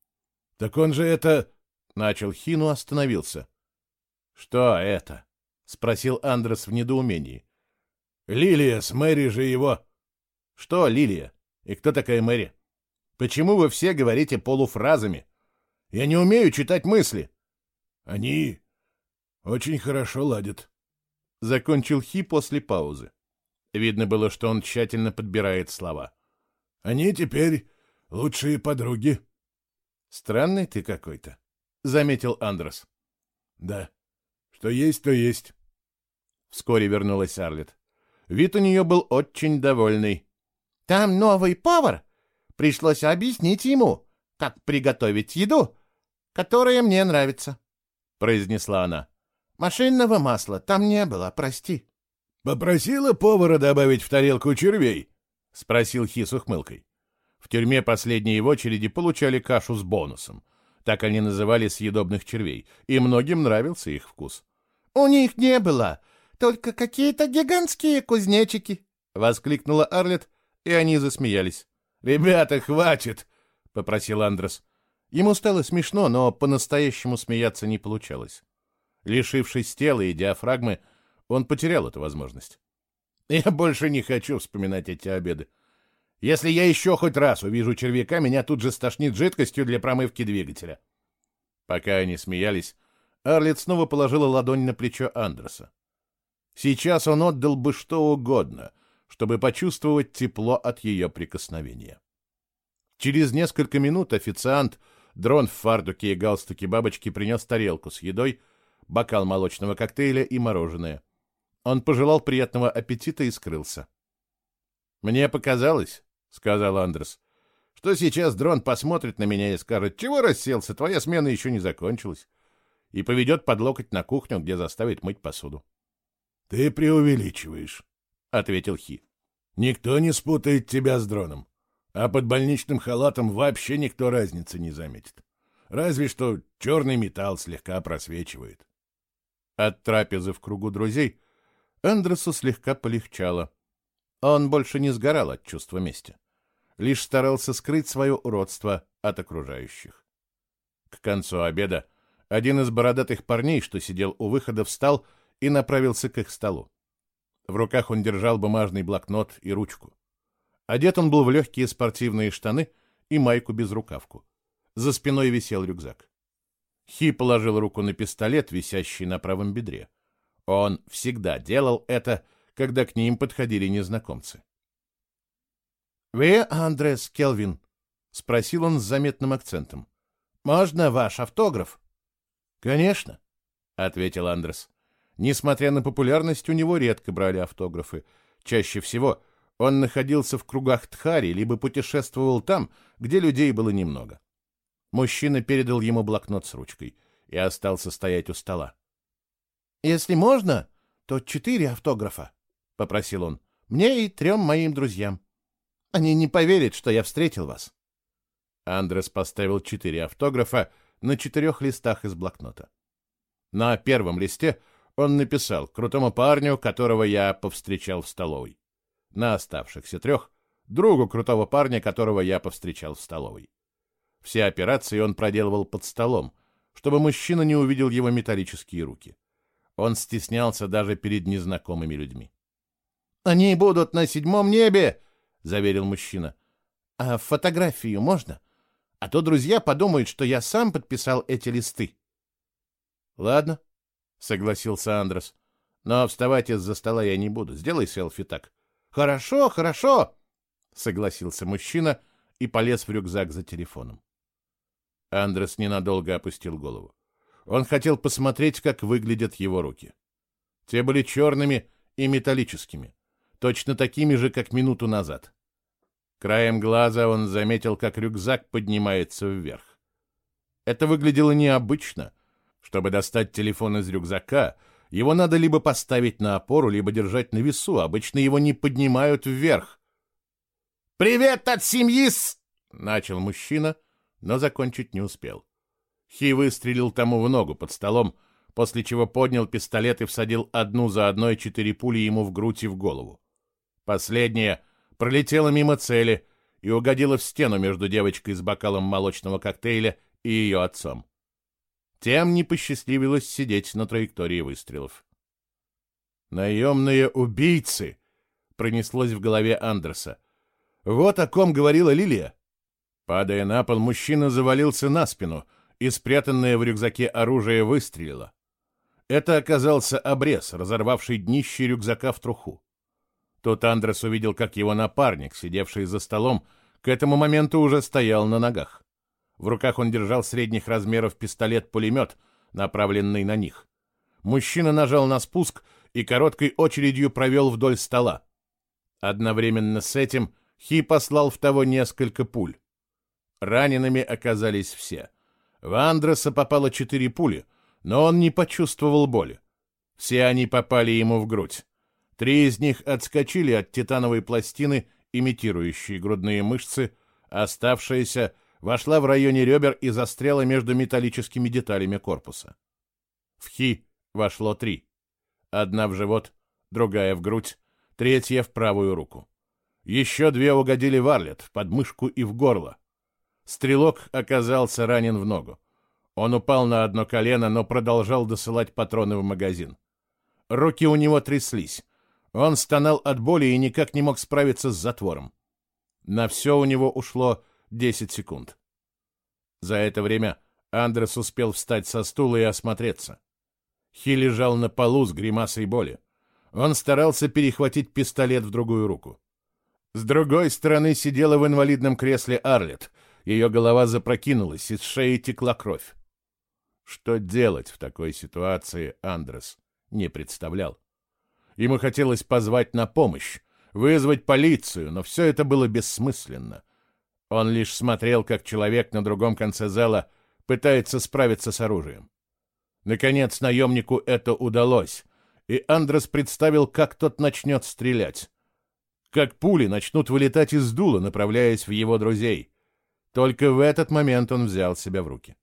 B: — Так он же это...
A: — начал Хину, остановился. — Что это? — спросил Андрес в недоумении.
B: — Лилия с Мэри же его...
A: — Что Лилия? И кто такая Мэри? Почему вы все говорите полуфразами? Я не умею читать мысли.
B: — Они очень хорошо ладят, —
A: закончил Хи после паузы. Видно было, что он тщательно подбирает слова.
B: «Они теперь лучшие подруги».
A: «Странный ты какой-то», — заметил Андрес.
B: «Да, что есть, то есть».
A: Вскоре вернулась Арлет. Вид у нее был очень довольный.
C: «Там новый повар. Пришлось объяснить ему, как приготовить еду, которая мне нравится», — произнесла она. Машинного масла там не было, прости.
B: Попросила повара добавить в тарелку червей? Спросил Хи с ухмылкой.
A: В тюрьме последние в очереди получали кашу с бонусом. Так они называли съедобных червей, и многим нравился их вкус.
C: «У них не было, только какие-то гигантские кузнечики!» — воскликнула Арлет, и они засмеялись.
A: «Ребята, хватит!» — попросил Андрес. Ему стало смешно, но по-настоящему смеяться не получалось. Лишившись тела и диафрагмы, он потерял эту возможность. Я больше не хочу вспоминать эти обеды. Если я еще хоть раз увижу червяка, меня тут же стошнит жидкостью для промывки двигателя. Пока они смеялись, Арлет снова положила ладонь на плечо Андерса. Сейчас он отдал бы что угодно, чтобы почувствовать тепло от ее прикосновения. Через несколько минут официант, дрон в фартуке и галстуке бабочки, принес тарелку с едой, бокал молочного коктейля и мороженое. Он пожелал приятного аппетита и скрылся. «Мне показалось», — сказал Андрес, — «что сейчас дрон посмотрит на меня и скажет, чего расселся, твоя смена еще не закончилась, и поведет под локоть на кухню, где заставит мыть посуду».
B: «Ты преувеличиваешь», — ответил Хи. «Никто не спутает тебя с дроном, а под больничным халатом вообще никто разницы не заметит. Разве что черный металл слегка просвечивает».
A: От трапезы в кругу друзей Эндресу слегка полегчало. Он больше не сгорал от чувства мести. Лишь старался скрыть свое уродство от окружающих. К концу обеда один из бородатых парней, что сидел у выхода, встал и направился к их столу. В руках он держал бумажный блокнот и ручку. Одет он был в легкие спортивные штаны и майку без рукавку. За спиной висел рюкзак. Хи положил руку на пистолет, висящий на правом бедре. Он всегда делал это, когда к ним подходили незнакомцы.
C: «Вы Андрес Келвин?» — спросил он с заметным акцентом. «Можно ваш автограф?»
A: «Конечно», — ответил Андрес. Несмотря на популярность, у него редко брали автографы. Чаще всего он находился в кругах Тхари, либо путешествовал там, где людей было немного. Мужчина передал ему блокнот с ручкой и остался стоять у стола.
C: «Если можно, то четыре автографа», — попросил он. «Мне и трем моим друзьям». Они не поверят, что я встретил вас.
A: Андрес поставил четыре автографа на четырех листах из блокнота. На первом листе он написал крутому парню, которого я повстречал в столовой. На оставшихся трех — другу крутого парня, которого я повстречал в столовой. Все операции он проделывал под столом, чтобы мужчина не увидел его металлические руки. Он стеснялся даже перед незнакомыми людьми.
C: «Они будут на седьмом небе!» — заверил мужчина. «А фотографию можно? А то друзья подумают, что я сам подписал эти листы».
A: «Ладно», — согласился Андрес. «Но вставать из-за стола я не буду. Сделай селфи так».
C: «Хорошо, хорошо», —
A: согласился мужчина и полез в рюкзак за телефоном. Андрес ненадолго опустил голову. Он хотел посмотреть, как выглядят его руки. Те были черными и металлическими, точно такими же, как минуту назад. Краем глаза он заметил, как рюкзак поднимается вверх. Это выглядело необычно. Чтобы достать телефон из рюкзака, его надо либо поставить на опору, либо держать на весу. Обычно его не поднимают вверх.
C: «Привет от семьи с...»
A: — начал мужчина, но закончить не успел. Хи выстрелил тому в ногу под столом, после чего поднял пистолет и всадил одну за одной четыре пули ему в грудь и в голову. Последняя пролетела мимо цели и угодила в стену между девочкой с бокалом молочного коктейля и ее отцом. Тем не посчастливилось сидеть на траектории выстрелов. «Наемные убийцы!» — пронеслось в голове Андерса. «Вот о ком говорила Лилия!» Падая на пол, мужчина завалился на спину, и спрятанное в рюкзаке оружие выстрелило. Это оказался обрез, разорвавший днище рюкзака в труху. Тут Андрес увидел, как его напарник, сидевший за столом, к этому моменту уже стоял на ногах. В руках он держал средних размеров пистолет-пулемет, направленный на них. Мужчина нажал на спуск и короткой очередью провел вдоль стола. Одновременно с этим Хи послал в того несколько пуль. Ранеными оказались все. В Андреса попало четыре пули, но он не почувствовал боли. Все они попали ему в грудь. Три из них отскочили от титановой пластины, имитирующей грудные мышцы, оставшаяся вошла в районе ребер и застряла между металлическими деталями корпуса. В хи вошло три. Одна в живот, другая в грудь, третья в правую руку. Еще две угодили в арлет, в подмышку и в горло. Стрелок оказался ранен в ногу. Он упал на одно колено, но продолжал досылать патроны в магазин. Руки у него тряслись. Он стонал от боли и никак не мог справиться с затвором. На все у него ушло 10 секунд. За это время Андрес успел встать со стула и осмотреться. Хи лежал на полу с гримасой боли. Он старался перехватить пистолет в другую руку. С другой стороны сидела в инвалидном кресле Арлет. Ее голова запрокинулась, из шеи текла кровь. Что делать в такой ситуации Андрес не представлял. Ему хотелось позвать на помощь, вызвать полицию, но все это было бессмысленно. Он лишь смотрел, как человек на другом конце зала пытается справиться с оружием. Наконец наемнику это удалось, и Андрес представил, как тот начнет стрелять. Как пули начнут вылетать из дула, направляясь в его друзей. Только в этот момент он взял себя в руки.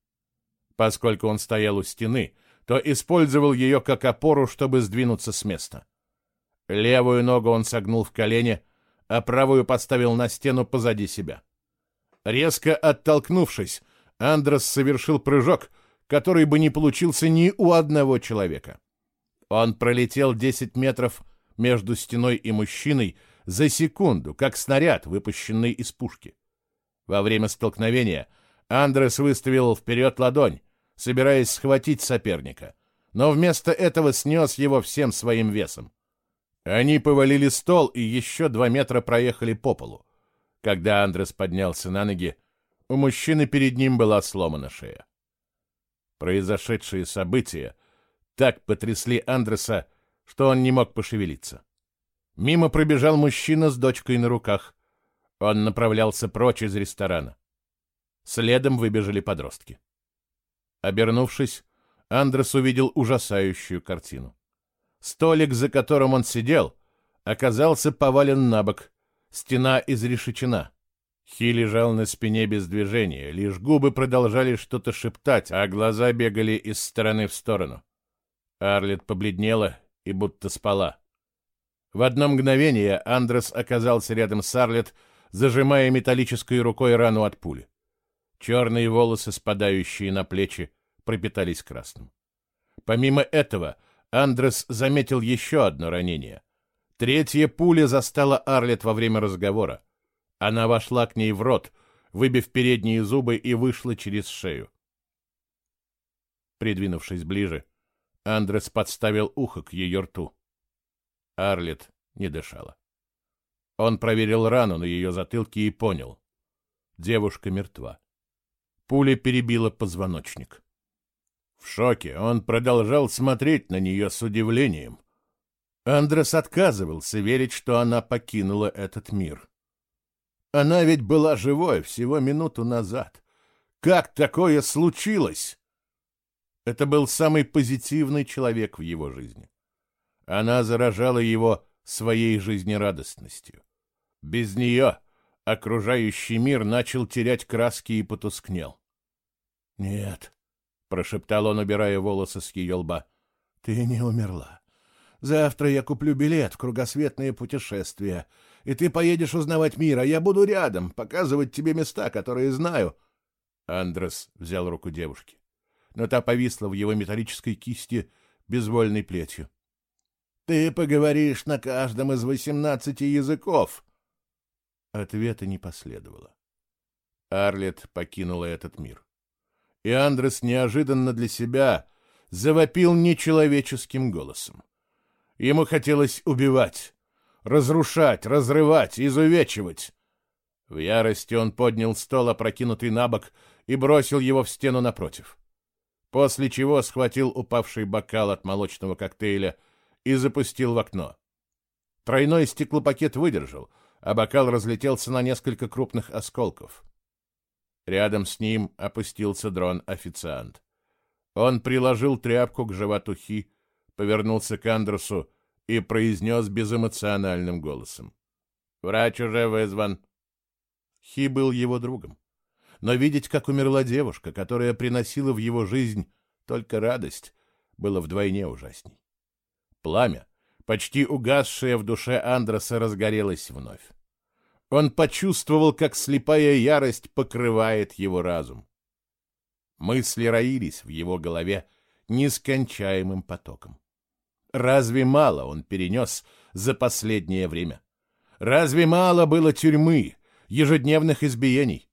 A: Поскольку он стоял у стены, то использовал ее как опору, чтобы сдвинуться с места. Левую ногу он согнул в колене, а правую поставил на стену позади себя. Резко оттолкнувшись, Андрес совершил прыжок, который бы не получился ни у одного человека. Он пролетел 10 метров между стеной и мужчиной за секунду, как снаряд, выпущенный из пушки. Во время столкновения Андрес выставил вперед ладонь, собираясь схватить соперника, но вместо этого снес его всем своим весом. Они повалили стол и еще два метра проехали по полу. Когда Андрес поднялся на ноги, у мужчины перед ним была сломана шея. Произошедшие события так потрясли Андреса, что он не мог пошевелиться. Мимо пробежал мужчина с дочкой на руках. Он направлялся прочь из ресторана. Следом выбежали подростки. Обернувшись, Андрес увидел ужасающую картину. Столик, за которым он сидел, оказался повален на бок, Стена изрешечена. Хи лежал на спине без движения, лишь губы продолжали что-то шептать, а глаза бегали из стороны в сторону. Арлет побледнела и будто спала. В одно мгновение Андрес оказался рядом с Арлет, зажимая металлической рукой рану от пули. Черные волосы, спадающие на плечи, пропитались красным. Помимо этого, Андрес заметил еще одно ранение. Третья пуля застала Арлет во время разговора. Она вошла к ней в рот, выбив передние зубы и вышла через шею. Придвинувшись ближе, Андрес подставил ухо к ее рту. Арлет не дышала. Он проверил рану на ее затылке и понял. Девушка мертва. Пуля перебила позвоночник. В шоке он продолжал смотреть на нее с удивлением. Андрес отказывался верить, что она покинула этот мир. Она ведь была живой всего минуту назад. Как такое случилось? Это был самый позитивный человек в его жизни. Она заражала его своей жизнерадостностью. Без нее окружающий мир начал терять краски и потускнел. «Нет», — прошептал он, убирая волосы с ее лба, — «ты не умерла. Завтра я куплю билет в кругосветное путешествие, и ты поедешь узнавать мир, а я буду рядом, показывать тебе места, которые знаю». Андрес взял руку девушки, но та повисла в его металлической кисти безвольной плетью. «Ты поговоришь на каждом из восемнадцати языков». Ответа не последовало. Арлет покинула этот мир. И Андрес неожиданно для себя завопил нечеловеческим голосом. Ему хотелось убивать, разрушать, разрывать, изувечивать. В ярости он поднял стол, опрокинутый на бок, и бросил его в стену напротив. После чего схватил упавший бокал от молочного коктейля и запустил в окно. Тройной стеклопакет выдержал, а бокал разлетелся на несколько крупных осколков. Рядом с ним опустился дрон-официант. Он приложил тряпку к животу Хи, повернулся к Андерсу и произнес безэмоциональным голосом. «Врач уже вызван». Хи был его другом. Но видеть, как умерла девушка, которая приносила в его жизнь только радость, было вдвойне ужасней. Пламя, почти угасшее в душе Андреса, разгорелось вновь. Он почувствовал, как слепая ярость покрывает его разум. Мысли роились в его голове нескончаемым потоком. Разве мало он перенес за последнее время? Разве мало было тюрьмы, ежедневных избиений?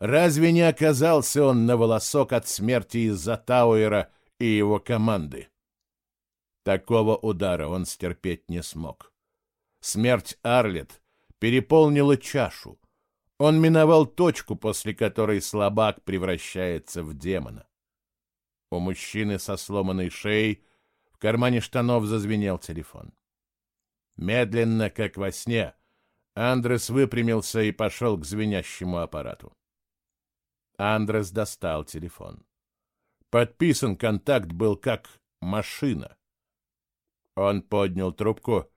A: Разве не оказался он на волосок от смерти из-за Тауэра и его команды? Такого удара он стерпеть не смог. Смерть Арлет переполнила чашу. Он миновал точку, после которой слабак превращается в демона. У мужчины со сломанной шеей в кармане штанов зазвенел телефон. Медленно, как во сне, Андрес выпрямился и пошел к звенящему аппарату. Андрес достал телефон. Подписан контакт был как машина. Он поднял трубку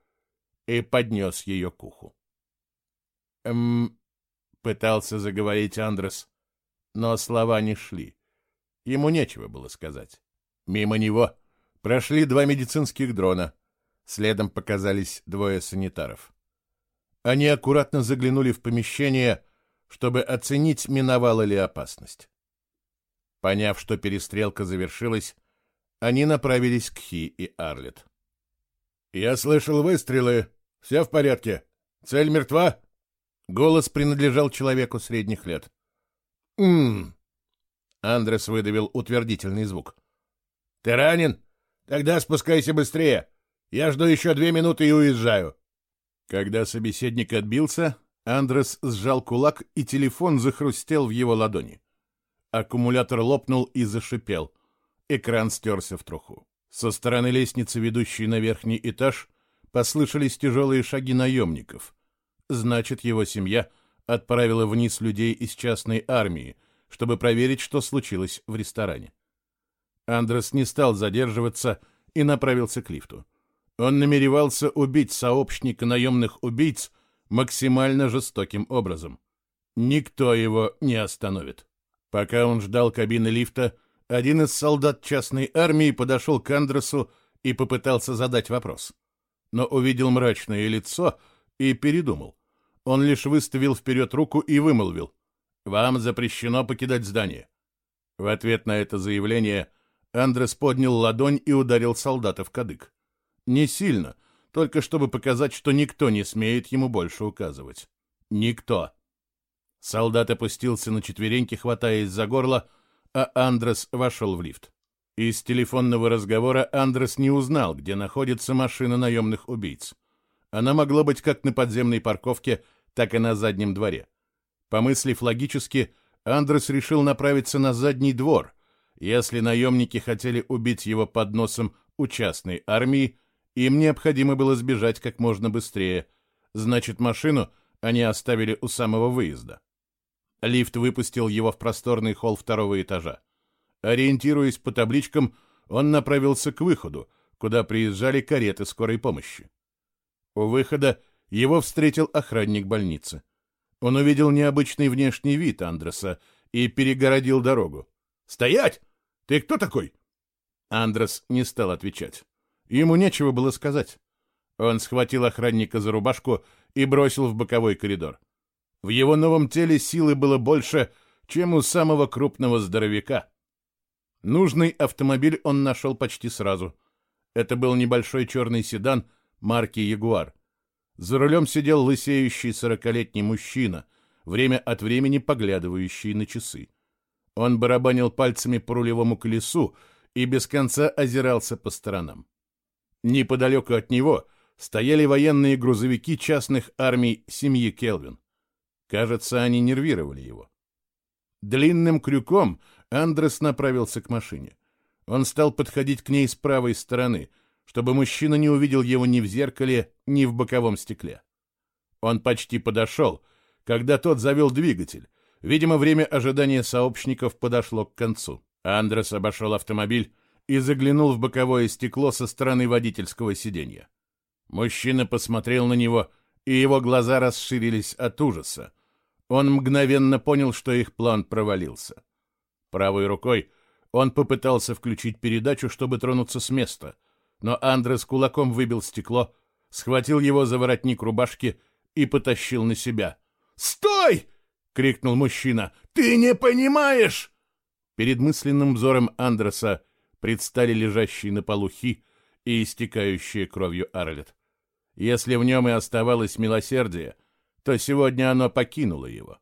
A: и поднес ее к уху. «Эм...» — пытался заговорить Андрес, но слова не шли. Ему нечего было сказать. Мимо него Прошли два медицинских дрона. Следом показались двое санитаров. Они аккуратно заглянули в помещение, чтобы оценить, миновала ли опасность. Поняв, что перестрелка завершилась, они направились к Хи и Арлет. «Я слышал выстрелы. Все в порядке. Цель мертва?» Голос принадлежал человеку средних лет. «М-м-м!» Андрес выдавил утвердительный звук. «Ты ранен?» Тогда спускайся быстрее. Я жду еще две минуты и уезжаю. Когда собеседник отбился, Андрес сжал кулак, и телефон захрустел в его ладони. Аккумулятор лопнул и зашипел. Экран стерся в труху. Со стороны лестницы, ведущей на верхний этаж, послышались тяжелые шаги наемников. Значит, его семья отправила вниз людей из частной армии, чтобы проверить, что случилось в ресторане. Андрес не стал задерживаться и направился к лифту. Он намеревался убить сообщника наемных убийц, максимально жестоким образом. Никто его не остановит. Пока он ждал кабины лифта, один из солдат частной армии подошел к Андресу и попытался задать вопрос. Но увидел мрачное лицо и передумал. Он лишь выставил вперед руку и вымолвил. «Вам запрещено покидать здание». В ответ на это заявление Андрес поднял ладонь и ударил солдата в кадык. Не сильно, только чтобы показать, что никто не смеет ему больше указывать. Никто. Солдат опустился на четвереньки, хватаясь за горло, а Андрес вошел в лифт. Из телефонного разговора Андрес не узнал, где находится машина наемных убийц. Она могла быть как на подземной парковке, так и на заднем дворе. Помыслив логически, Андрес решил направиться на задний двор. Если наемники хотели убить его под носом у частной армии, им необходимо было сбежать как можно быстрее. Значит, машину они оставили у самого выезда. Лифт выпустил его в просторный холл второго этажа. Ориентируясь по табличкам, он направился к выходу, куда приезжали кареты скорой помощи. У выхода его встретил охранник больницы. Он увидел необычный внешний вид Андреса и перегородил дорогу. «Стоять! Ты кто такой?» Андрес не стал отвечать. Ему нечего было сказать. Он схватил охранника за рубашку и бросил в боковой коридор. В его новом теле силы было больше, чем у самого крупного здоровяка. Нужный автомобиль он нашел почти сразу. Это был небольшой черный седан марки «Ягуар». За рулем сидел лысеющий сорокалетний мужчина, время от времени поглядывающий на часы. Он барабанил пальцами по рулевому колесу и без конца озирался по сторонам. Неподалеку от него стояли военные грузовики частных армий семьи Келвин. Кажется, они нервировали его. Длинным крюком Андрес направился к машине. Он стал подходить к ней с правой стороны, чтобы мужчина не увидел его ни в зеркале, ни в боковом стекле. Он почти подошел, когда тот завел двигатель. Видимо, время ожидания сообщников подошло к концу. Андрес обошел автомобиль и заглянул в боковое стекло со стороны водительского сиденья. Мужчина посмотрел на него, и его глаза расширились от ужаса. Он мгновенно понял, что их план провалился. Правой рукой он попытался включить передачу, чтобы тронуться с места — но Андрес кулаком выбил стекло, схватил его за воротник рубашки и потащил на себя. «Стой!» — крикнул мужчина. «Ты не понимаешь!» Перед мысленным взором Андреса предстали лежащие на полу Хи и истекающие кровью Арлет. Если в нем и оставалось милосердие, то сегодня оно покинуло его.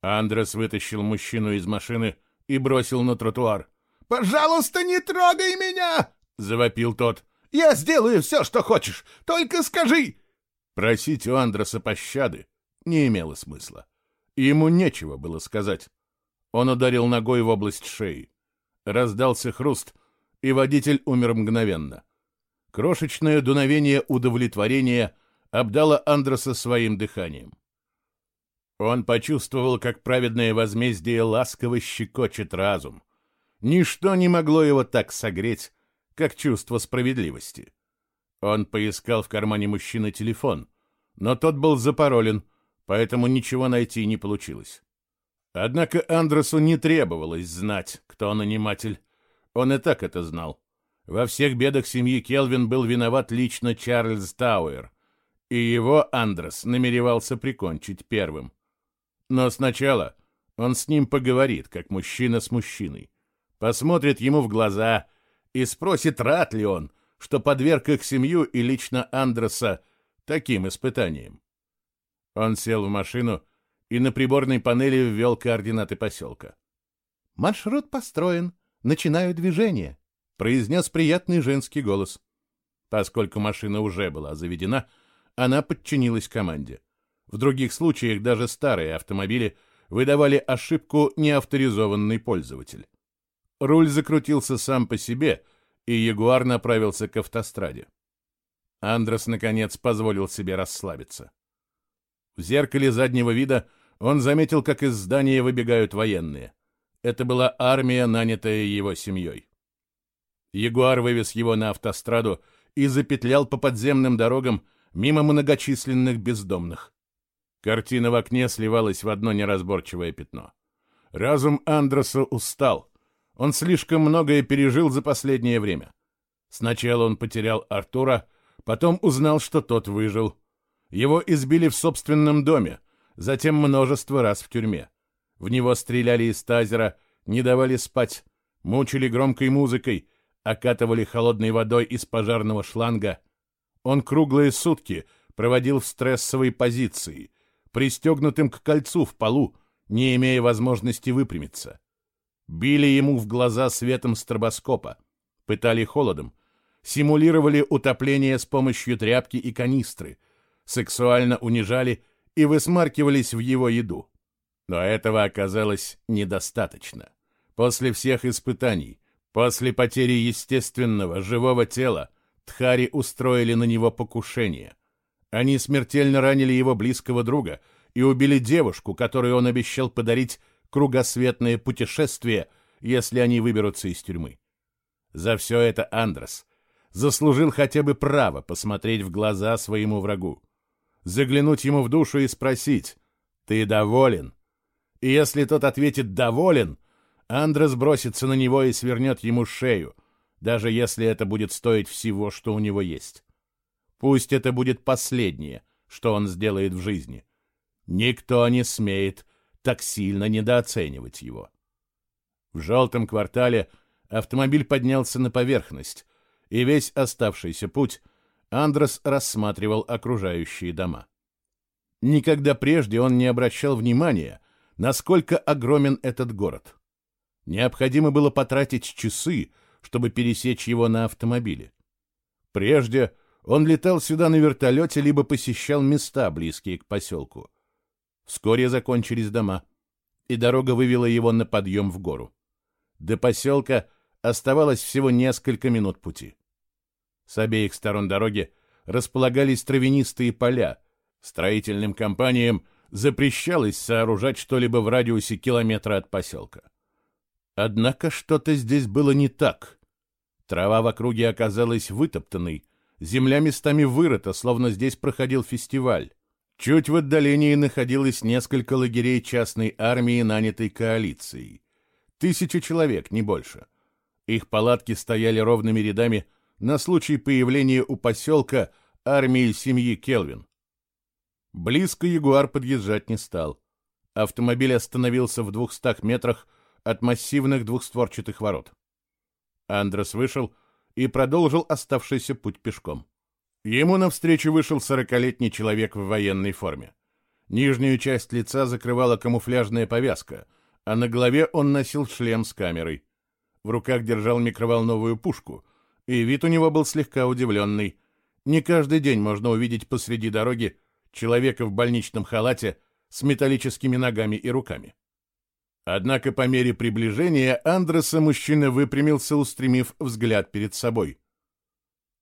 A: Андрес вытащил мужчину из машины и бросил на тротуар. «Пожалуйста, не трогай меня!» Завопил тот. «Я сделаю все, что хочешь, только скажи!» Просить у Андреса пощады не имело смысла. Ему нечего было сказать. Он ударил ногой в область шеи. Раздался хруст, и водитель умер мгновенно. Крошечное дуновение удовлетворения обдало Андреса своим дыханием. Он почувствовал, как праведное возмездие ласково щекочет разум. Ничто не могло его так согреть, как чувство справедливости. Он поискал в кармане мужчины телефон, но тот был запаролен, поэтому ничего найти не получилось. Однако Андресу не требовалось знать, кто наниматель. Он и так это знал. Во всех бедах семьи Келвин был виноват лично Чарльз Тауэр, и его Андрес намеревался прикончить первым. Но сначала он с ним поговорит, как мужчина с мужчиной, посмотрит ему в глаза — и спросит, рад ли он, что подверг их семью и лично Андреса таким испытаниям. Он сел в машину и на приборной панели ввел координаты поселка. «Маршрут построен. Начинаю движение», — произнес приятный женский голос. Поскольку машина уже была заведена, она подчинилась команде. В других случаях даже старые автомобили выдавали ошибку «неавторизованный пользователь». Руль закрутился сам по себе, и Ягуар направился к автостраде. Андрес, наконец, позволил себе расслабиться. В зеркале заднего вида он заметил, как из здания выбегают военные. Это была армия, нанятая его семьей. Ягуар вывез его на автостраду и запетлял по подземным дорогам, мимо многочисленных бездомных. Картина в окне сливалась в одно неразборчивое пятно. Разум Андреса устал. Он слишком многое пережил за последнее время. Сначала он потерял Артура, потом узнал, что тот выжил. Его избили в собственном доме, затем множество раз в тюрьме. В него стреляли из тазера, не давали спать, мучили громкой музыкой, окатывали холодной водой из пожарного шланга. Он круглые сутки проводил в стрессовой позиции, пристегнутым к кольцу в полу, не имея возможности выпрямиться. Били ему в глаза светом стробоскопа, пытали холодом, симулировали утопление с помощью тряпки и канистры, сексуально унижали и высмаркивались в его еду. Но этого оказалось недостаточно. После всех испытаний, после потери естественного живого тела, Тхари устроили на него покушение. Они смертельно ранили его близкого друга и убили девушку, которой он обещал подарить кругосветное путешествие, если они выберутся из тюрьмы. За все это Андрес заслужил хотя бы право посмотреть в глаза своему врагу, заглянуть ему в душу и спросить «Ты доволен?» И если тот ответит «доволен», Андрес бросится на него и свернет ему шею, даже если это будет стоить всего, что у него есть. Пусть это будет последнее, что он сделает в жизни. Никто не смеет так сильно недооценивать его. В желтом квартале автомобиль поднялся на поверхность, и весь оставшийся путь Андрес рассматривал окружающие дома. Никогда прежде он не обращал внимания, насколько огромен этот город. Необходимо было потратить часы, чтобы пересечь его на автомобиле. Прежде он летал сюда на вертолете, либо посещал места, близкие к поселку. Вскоре закончились дома, и дорога вывела его на подъем в гору. До поселка оставалось всего несколько минут пути. С обеих сторон дороги располагались травянистые поля. Строительным компаниям запрещалось сооружать что-либо в радиусе километра от поселка. Однако что-то здесь было не так. Трава в округе оказалась вытоптанной, земля местами вырыта, словно здесь проходил фестиваль. Чуть в отдалении находилось несколько лагерей частной армии, нанятой коалицией. Тысяча человек, не больше. Их палатки стояли ровными рядами на случай появления у поселка армии семьи Келвин. Близко Ягуар подъезжать не стал. Автомобиль остановился в двухстах метрах от массивных двухстворчатых ворот. Андрес вышел и продолжил оставшийся путь пешком. Ему навстречу вышел сорокалетний человек в военной форме. Нижнюю часть лица закрывала камуфляжная повязка, а на голове он носил шлем с камерой. В руках держал микроволновую пушку, и вид у него был слегка удивленный. Не каждый день можно увидеть посреди дороги человека в больничном халате с металлическими ногами и руками. Однако по мере приближения Андреса мужчина выпрямился, устремив взгляд перед собой.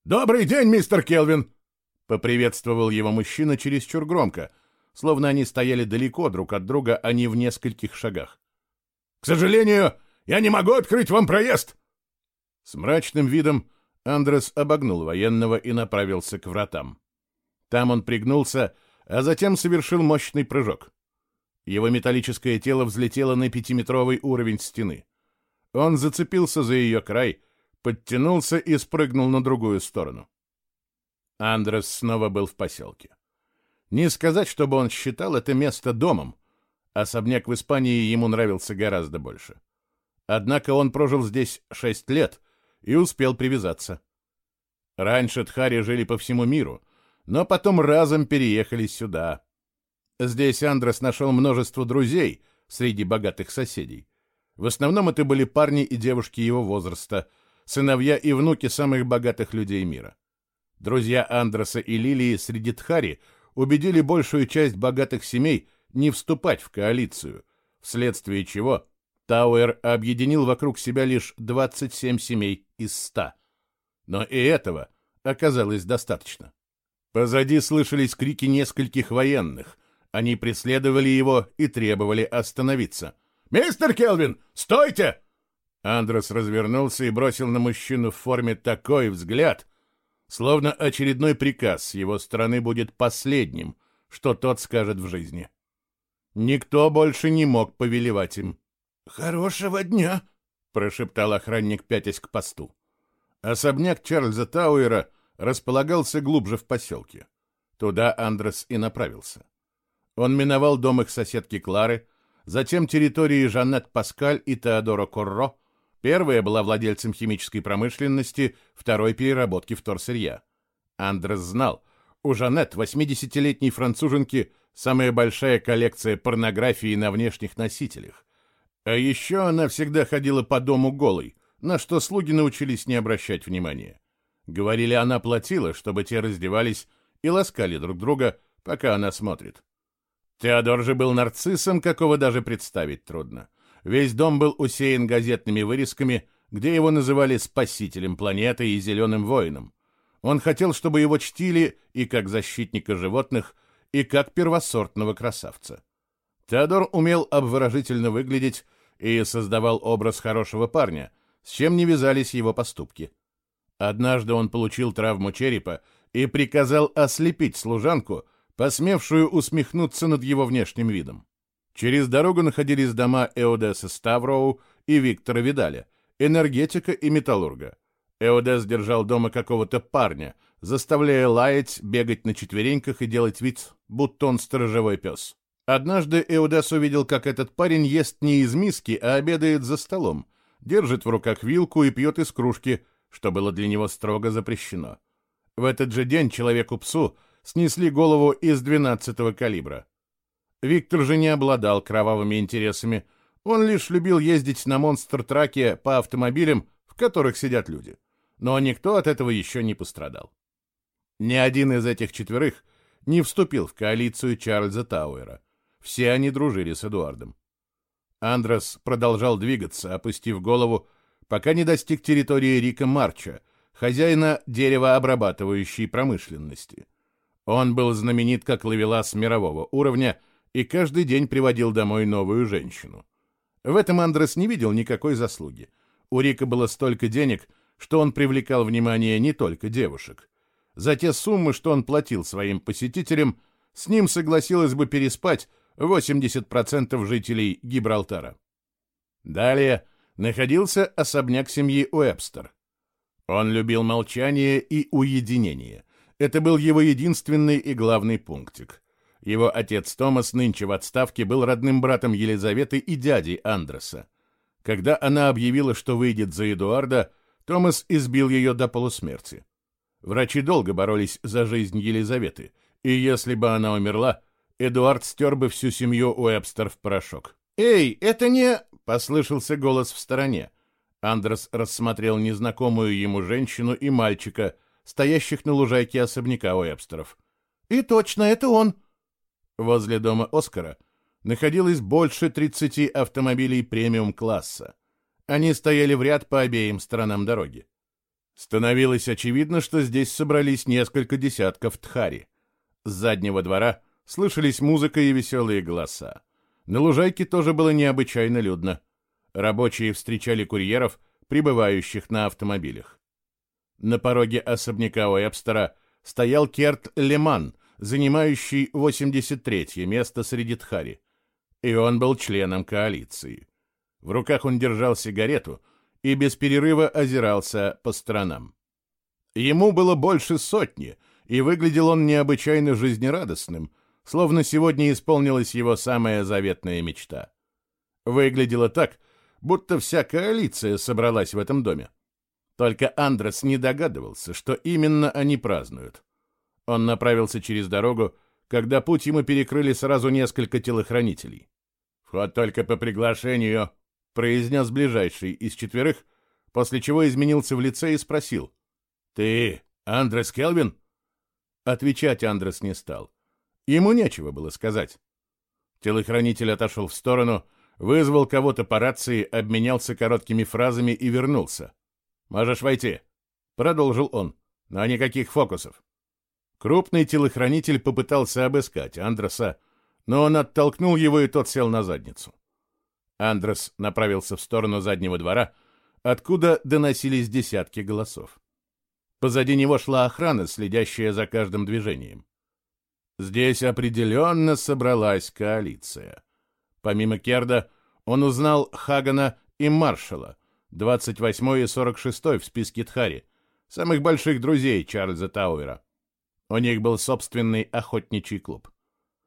A: «Добрый день, мистер Келвин!» — поприветствовал его мужчина чересчур громко, словно они стояли далеко друг от друга, а не в нескольких шагах. «К сожалению, я не могу открыть вам проезд!» С мрачным видом Андрес обогнул военного и направился к вратам. Там он пригнулся, а затем совершил мощный прыжок. Его металлическое тело взлетело на пятиметровый уровень стены. Он зацепился за ее край, подтянулся и спрыгнул на другую сторону. Андрес снова был в поселке. Не сказать, чтобы он считал это место домом. Особняк в Испании ему нравился гораздо больше. Однако он прожил здесь шесть лет и успел привязаться. Раньше Тхари жили по всему миру, но потом разом переехали сюда, Здесь Андрес нашел множество друзей среди богатых соседей. В основном это были парни и девушки его возраста, сыновья и внуки самых богатых людей мира. Друзья Андреса и Лилии среди Тхари убедили большую часть богатых семей не вступать в коалицию, вследствие чего Тауэр объединил вокруг себя лишь 27 семей из 100. Но и этого оказалось достаточно. Позади слышались крики нескольких военных, они преследовали его и требовали остановиться. «Мистер Келвин, стойте!» Андрес развернулся и бросил на мужчину в форме такой взгляд, Словно очередной приказ с его стороны будет последним, что тот скажет в жизни. Никто больше не мог повелевать им.
B: «Хорошего дня!»
A: — прошептал охранник, пятясь к посту. Особняк Чарльза Тауэра располагался глубже в поселке. Туда Андрес и направился. Он миновал дом их соседки Клары, затем территории Жанет Паскаль и Теодора Корро. Первая была владельцем химической промышленности, второй — переработки вторсырья. Андрес знал, у Жанет, 80-летней француженки, самая большая коллекция порнографии на внешних носителях. А еще она всегда ходила по дому голой, на что слуги научились не обращать внимания. Говорили, она платила, чтобы те раздевались и ласкали друг друга, пока она смотрит. Теодор же был нарциссом, какого даже представить трудно. Весь дом был усеян газетными вырезками, где его называли спасителем планеты и зеленым воином. Он хотел, чтобы его чтили и как защитника животных, и как первосортного красавца. Теодор умел обворожительно выглядеть и создавал образ хорошего парня, с чем не вязались его поступки. Однажды он получил травму черепа и приказал ослепить служанку, посмевшую усмехнуться над его внешним видом. Через дорогу находились дома Эодеса Ставроу и Виктора Видаля, энергетика и металлурга. Эодес держал дома какого-то парня, заставляя лаять, бегать на четвереньках и делать вид, будто он сторожевой пес. Однажды Эудес увидел, как этот парень ест не из миски, а обедает за столом, держит в руках вилку и пьет из кружки, что было для него строго запрещено. В этот же день человеку-псу снесли голову из 12-го калибра. Виктор же не обладал кровавыми интересами, он лишь любил ездить на монстр-траке по автомобилям, в которых сидят люди. Но никто от этого еще не пострадал. Ни один из этих четверых не вступил в коалицию Чарльза Тауэра. Все они дружили с Эдуардом. Андрес продолжал двигаться, опустив голову, пока не достиг территории Рика Марча, хозяина деревообрабатывающей промышленности. Он был знаменит как ловелас мирового уровня и каждый день приводил домой новую женщину. В этом Андрес не видел никакой заслуги. У Рика было столько денег, что он привлекал внимание не только девушек. За те суммы, что он платил своим посетителям, с ним согласилось бы переспать 80% жителей Гибралтара. Далее находился особняк семьи Уэбстер. Он любил молчание и уединение. Это был его единственный и главный пунктик. Его отец Томас, нынче в отставке, был родным братом Елизаветы и дядей Андреса. Когда она объявила, что выйдет за Эдуарда, Томас избил ее до полусмерти. Врачи долго боролись за жизнь Елизаветы, и если бы она умерла, Эдуард стер бы всю семью Уэбстер в порошок. «Эй, это не...» — послышался голос в стороне. Андрес рассмотрел незнакомую ему женщину и мальчика, стоящих на лужайке особняка Уэбстеров. «И точно, это он!» Возле дома Оскара находилось больше 30 автомобилей премиум-класса. Они стояли в ряд по обеим сторонам дороги. Становилось очевидно, что здесь собрались несколько десятков тхари. С заднего двора Слышались музыка и веселые голоса. На лужайке тоже было необычайно людно. Рабочие встречали курьеров, прибывающих на автомобилях. На пороге особняка Уэбстера стоял Керт Леман, занимающий 83-е место среди Тхари. И он был членом коалиции. В руках он держал сигарету и без перерыва озирался по сторонам. Ему было больше сотни, и выглядел он необычайно жизнерадостным, словно сегодня исполнилась его самая заветная мечта. Выглядело так, будто вся коалиция собралась в этом доме. Только Андрес не догадывался, что именно они празднуют. Он направился через дорогу, когда путь ему перекрыли сразу несколько телохранителей. «Вход только по приглашению», — произнес ближайший из четверых, после чего изменился в лице и спросил. «Ты Андрес Келвин?» Отвечать Андрес не стал. Ему нечего было сказать. Телохранитель отошел в сторону, вызвал кого-то по рации, обменялся короткими фразами и вернулся. «Можешь войти», — продолжил он, — «но никаких фокусов». Крупный телохранитель попытался обыскать Андреса, но он оттолкнул его, и тот сел на задницу. Андрес направился в сторону заднего двора, откуда доносились десятки голосов. Позади него шла охрана, следящая за каждым движением. Здесь определенно собралась коалиция. Помимо Керда, он узнал Хагана и Маршала, 28 и 46 в списке Тхари, самых больших друзей Чарльза Тауэра. У них был собственный охотничий клуб.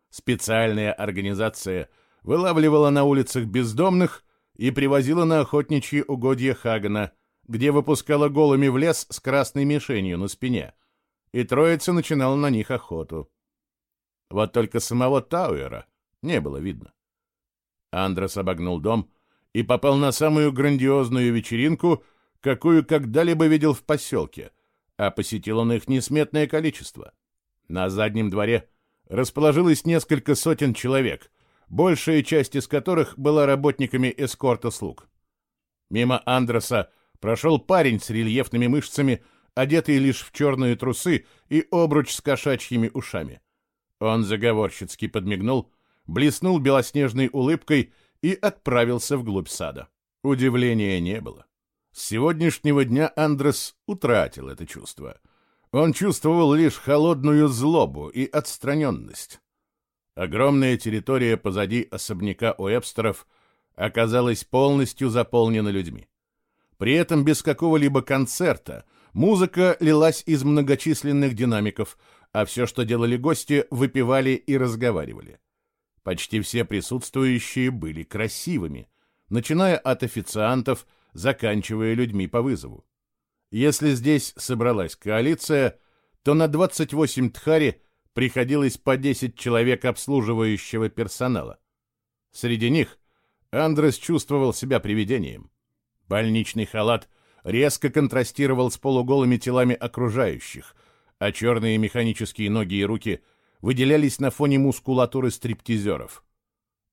A: Специальная организация вылавливала на улицах бездомных и привозила на охотничьи угодья Хагана, где выпускала голыми в лес с красной мишенью на спине, и троица начинала на них охоту. Вот только самого Тауэра не было видно. Андрес обогнул дом и попал на самую грандиозную вечеринку, какую когда-либо видел в поселке, а посетил он их несметное количество. На заднем дворе расположилось несколько сотен человек, большая часть из которых была работниками эскорта слуг. Мимо Андреса прошел парень с рельефными мышцами, одетый лишь в черные трусы и обруч с кошачьими ушами. Он заговорщицки подмигнул, блеснул белоснежной улыбкой и отправился вглубь сада. Удивления не было. С сегодняшнего дня Андрес утратил это чувство. Он чувствовал лишь холодную злобу и отстраненность. Огромная территория позади особняка Уэбстеров оказалась полностью заполнена людьми. При этом без какого-либо концерта музыка лилась из многочисленных динамиков, а все, что делали гости, выпивали и разговаривали. Почти все присутствующие были красивыми, начиная от официантов, заканчивая людьми по вызову. Если здесь собралась коалиция, то на 28 тхари приходилось по 10 человек обслуживающего персонала. Среди них Андрес чувствовал себя привидением. Больничный халат резко контрастировал с полуголыми телами окружающих, а черные механические ноги и руки выделялись на фоне мускулатуры стриптизеров.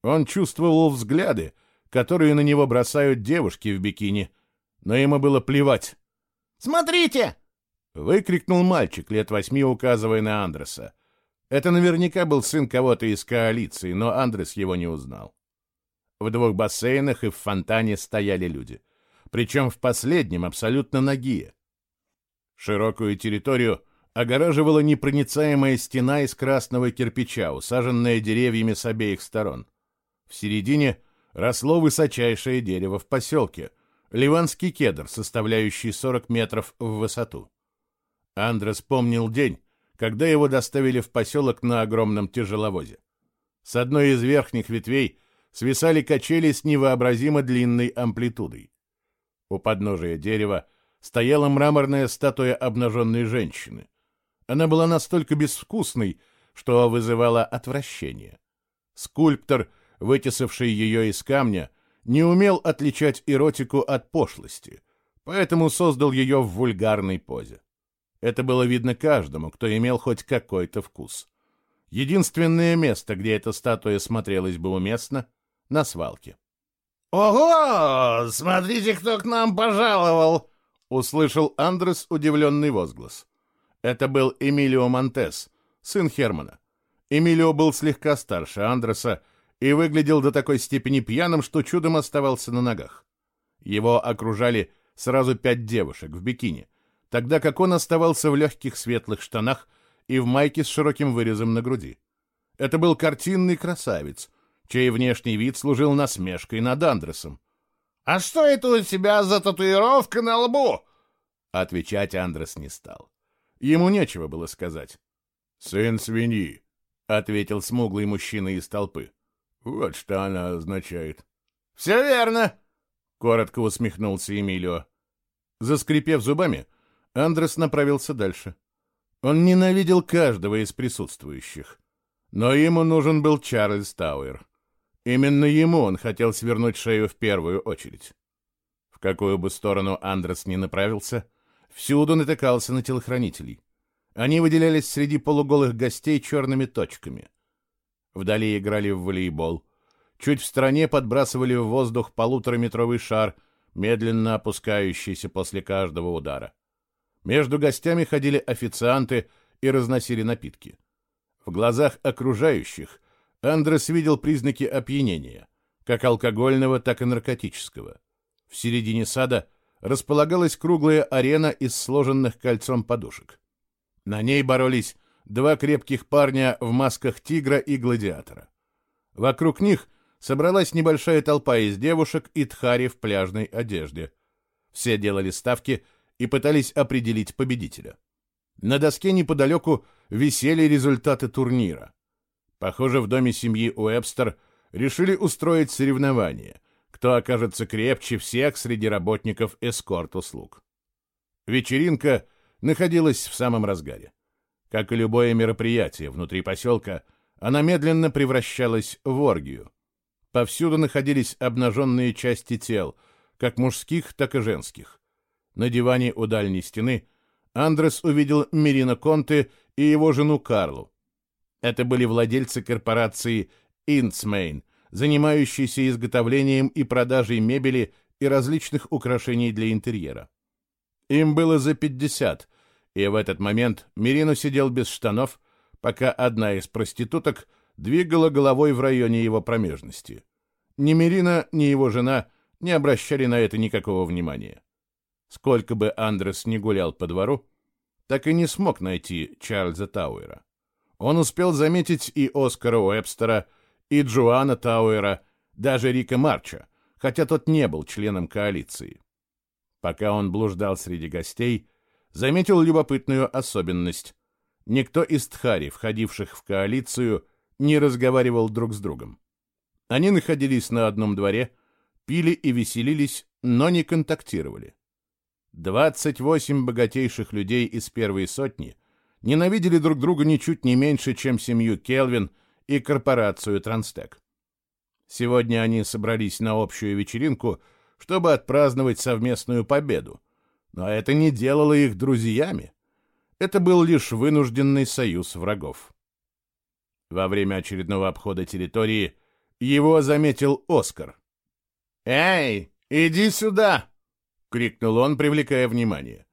A: Он чувствовал взгляды, которые на него бросают девушки в бикини, но ему было плевать.
B: «Смотрите!»
A: — выкрикнул мальчик лет восьми, указывая на Андреса. Это наверняка был сын кого-то из коалиции, но Андрес его не узнал. В двух бассейнах и в фонтане стояли люди причем в последнем абсолютно нагие. Широкую территорию огораживала непроницаемая стена из красного кирпича, усаженная деревьями с обеих сторон. В середине росло высочайшее дерево в поселке, ливанский кедр, составляющий 40 метров в высоту. Андрес помнил день, когда его доставили в поселок на огромном тяжеловозе. С одной из верхних ветвей свисали качели с невообразимо длинной амплитудой. У подножия дерева стояла мраморная статуя обнаженной женщины. Она была настолько безвкусной, что вызывала отвращение. Скульптор, вытесавший ее из камня, не умел отличать эротику от пошлости, поэтому создал ее в вульгарной позе. Это было видно каждому, кто имел хоть какой-то вкус. Единственное место, где эта статуя смотрелась бы уместно — на свалке.
B: «Ого! Смотрите, кто к нам пожаловал!»
A: — услышал Андрес удивленный возглас. Это был Эмилио Монтес, сын Хермана. Эмилио был слегка старше Андреса и выглядел до такой степени пьяным, что чудом оставался на ногах. Его окружали сразу пять девушек в бикини, тогда как он оставался в легких светлых штанах и в майке с широким вырезом на груди. Это был картинный красавец — чей внешний вид служил насмешкой над Андресом.
B: «А что это у тебя за татуировка на лбу?»
A: Отвечать Андрес не стал. Ему нечего было сказать. «Сын свиньи», — ответил смуглый мужчина из толпы. «Вот что она означает».
B: «Все верно», —
A: коротко усмехнулся Эмилио. Заскрипев зубами, Андрес направился дальше. Он ненавидел каждого из присутствующих. Но ему нужен был Чарльз Тауэр. Именно ему он хотел свернуть шею в первую очередь. В какую бы сторону Андрес ни направился, всюду натыкался на телохранителей. Они выделялись среди полуголых гостей черными точками. Вдали играли в волейбол. Чуть в стороне подбрасывали в воздух полутораметровый шар, медленно опускающийся после каждого удара. Между гостями ходили официанты и разносили напитки. В глазах окружающих Андрес видел признаки опьянения, как алкогольного, так и наркотического. В середине сада располагалась круглая арена из сложенных кольцом подушек. На ней боролись два крепких парня в масках тигра и гладиатора. Вокруг них собралась небольшая толпа из девушек и тхари в пляжной одежде. Все делали ставки и пытались определить победителя. На доске неподалеку висели результаты турнира. Похоже, в доме семьи Уэбстер решили устроить соревнование, кто окажется крепче всех среди работников эскорт-услуг. Вечеринка находилась в самом разгаре. Как и любое мероприятие внутри поселка, она медленно превращалась в оргию. Повсюду находились обнаженные части тел, как мужских, так и женских. На диване у дальней стены Андрес увидел Мирина Конте и его жену Карлу. Это были владельцы корпорации «Инцмейн», занимающейся изготовлением и продажей мебели и различных украшений для интерьера. Им было за 50, и в этот момент Мирино сидел без штанов, пока одна из проституток двигала головой в районе его промежности. Ни Мирина, ни его жена не обращали на это никакого внимания. Сколько бы Андрес не гулял по двору, так и не смог найти Чарльза Тауэра. Он успел заметить и Оскара Уэбстера, и Джоана Тауэра, даже Рика Марча, хотя тот не был членом коалиции. Пока он блуждал среди гостей, заметил любопытную особенность. Никто из Тхари, входивших в коалицию, не разговаривал друг с другом. Они находились на одном дворе, пили и веселились, но не контактировали. 28 богатейших людей из первой сотни ненавидели друг друга ничуть не меньше, чем семью Келвин и корпорацию Транстек. Сегодня они собрались на общую вечеринку, чтобы отпраздновать совместную победу, но это не делало их друзьями. Это был лишь вынужденный союз врагов. Во время очередного обхода территории его заметил Оскар. «Эй, иди сюда!» — крикнул он, привлекая внимание.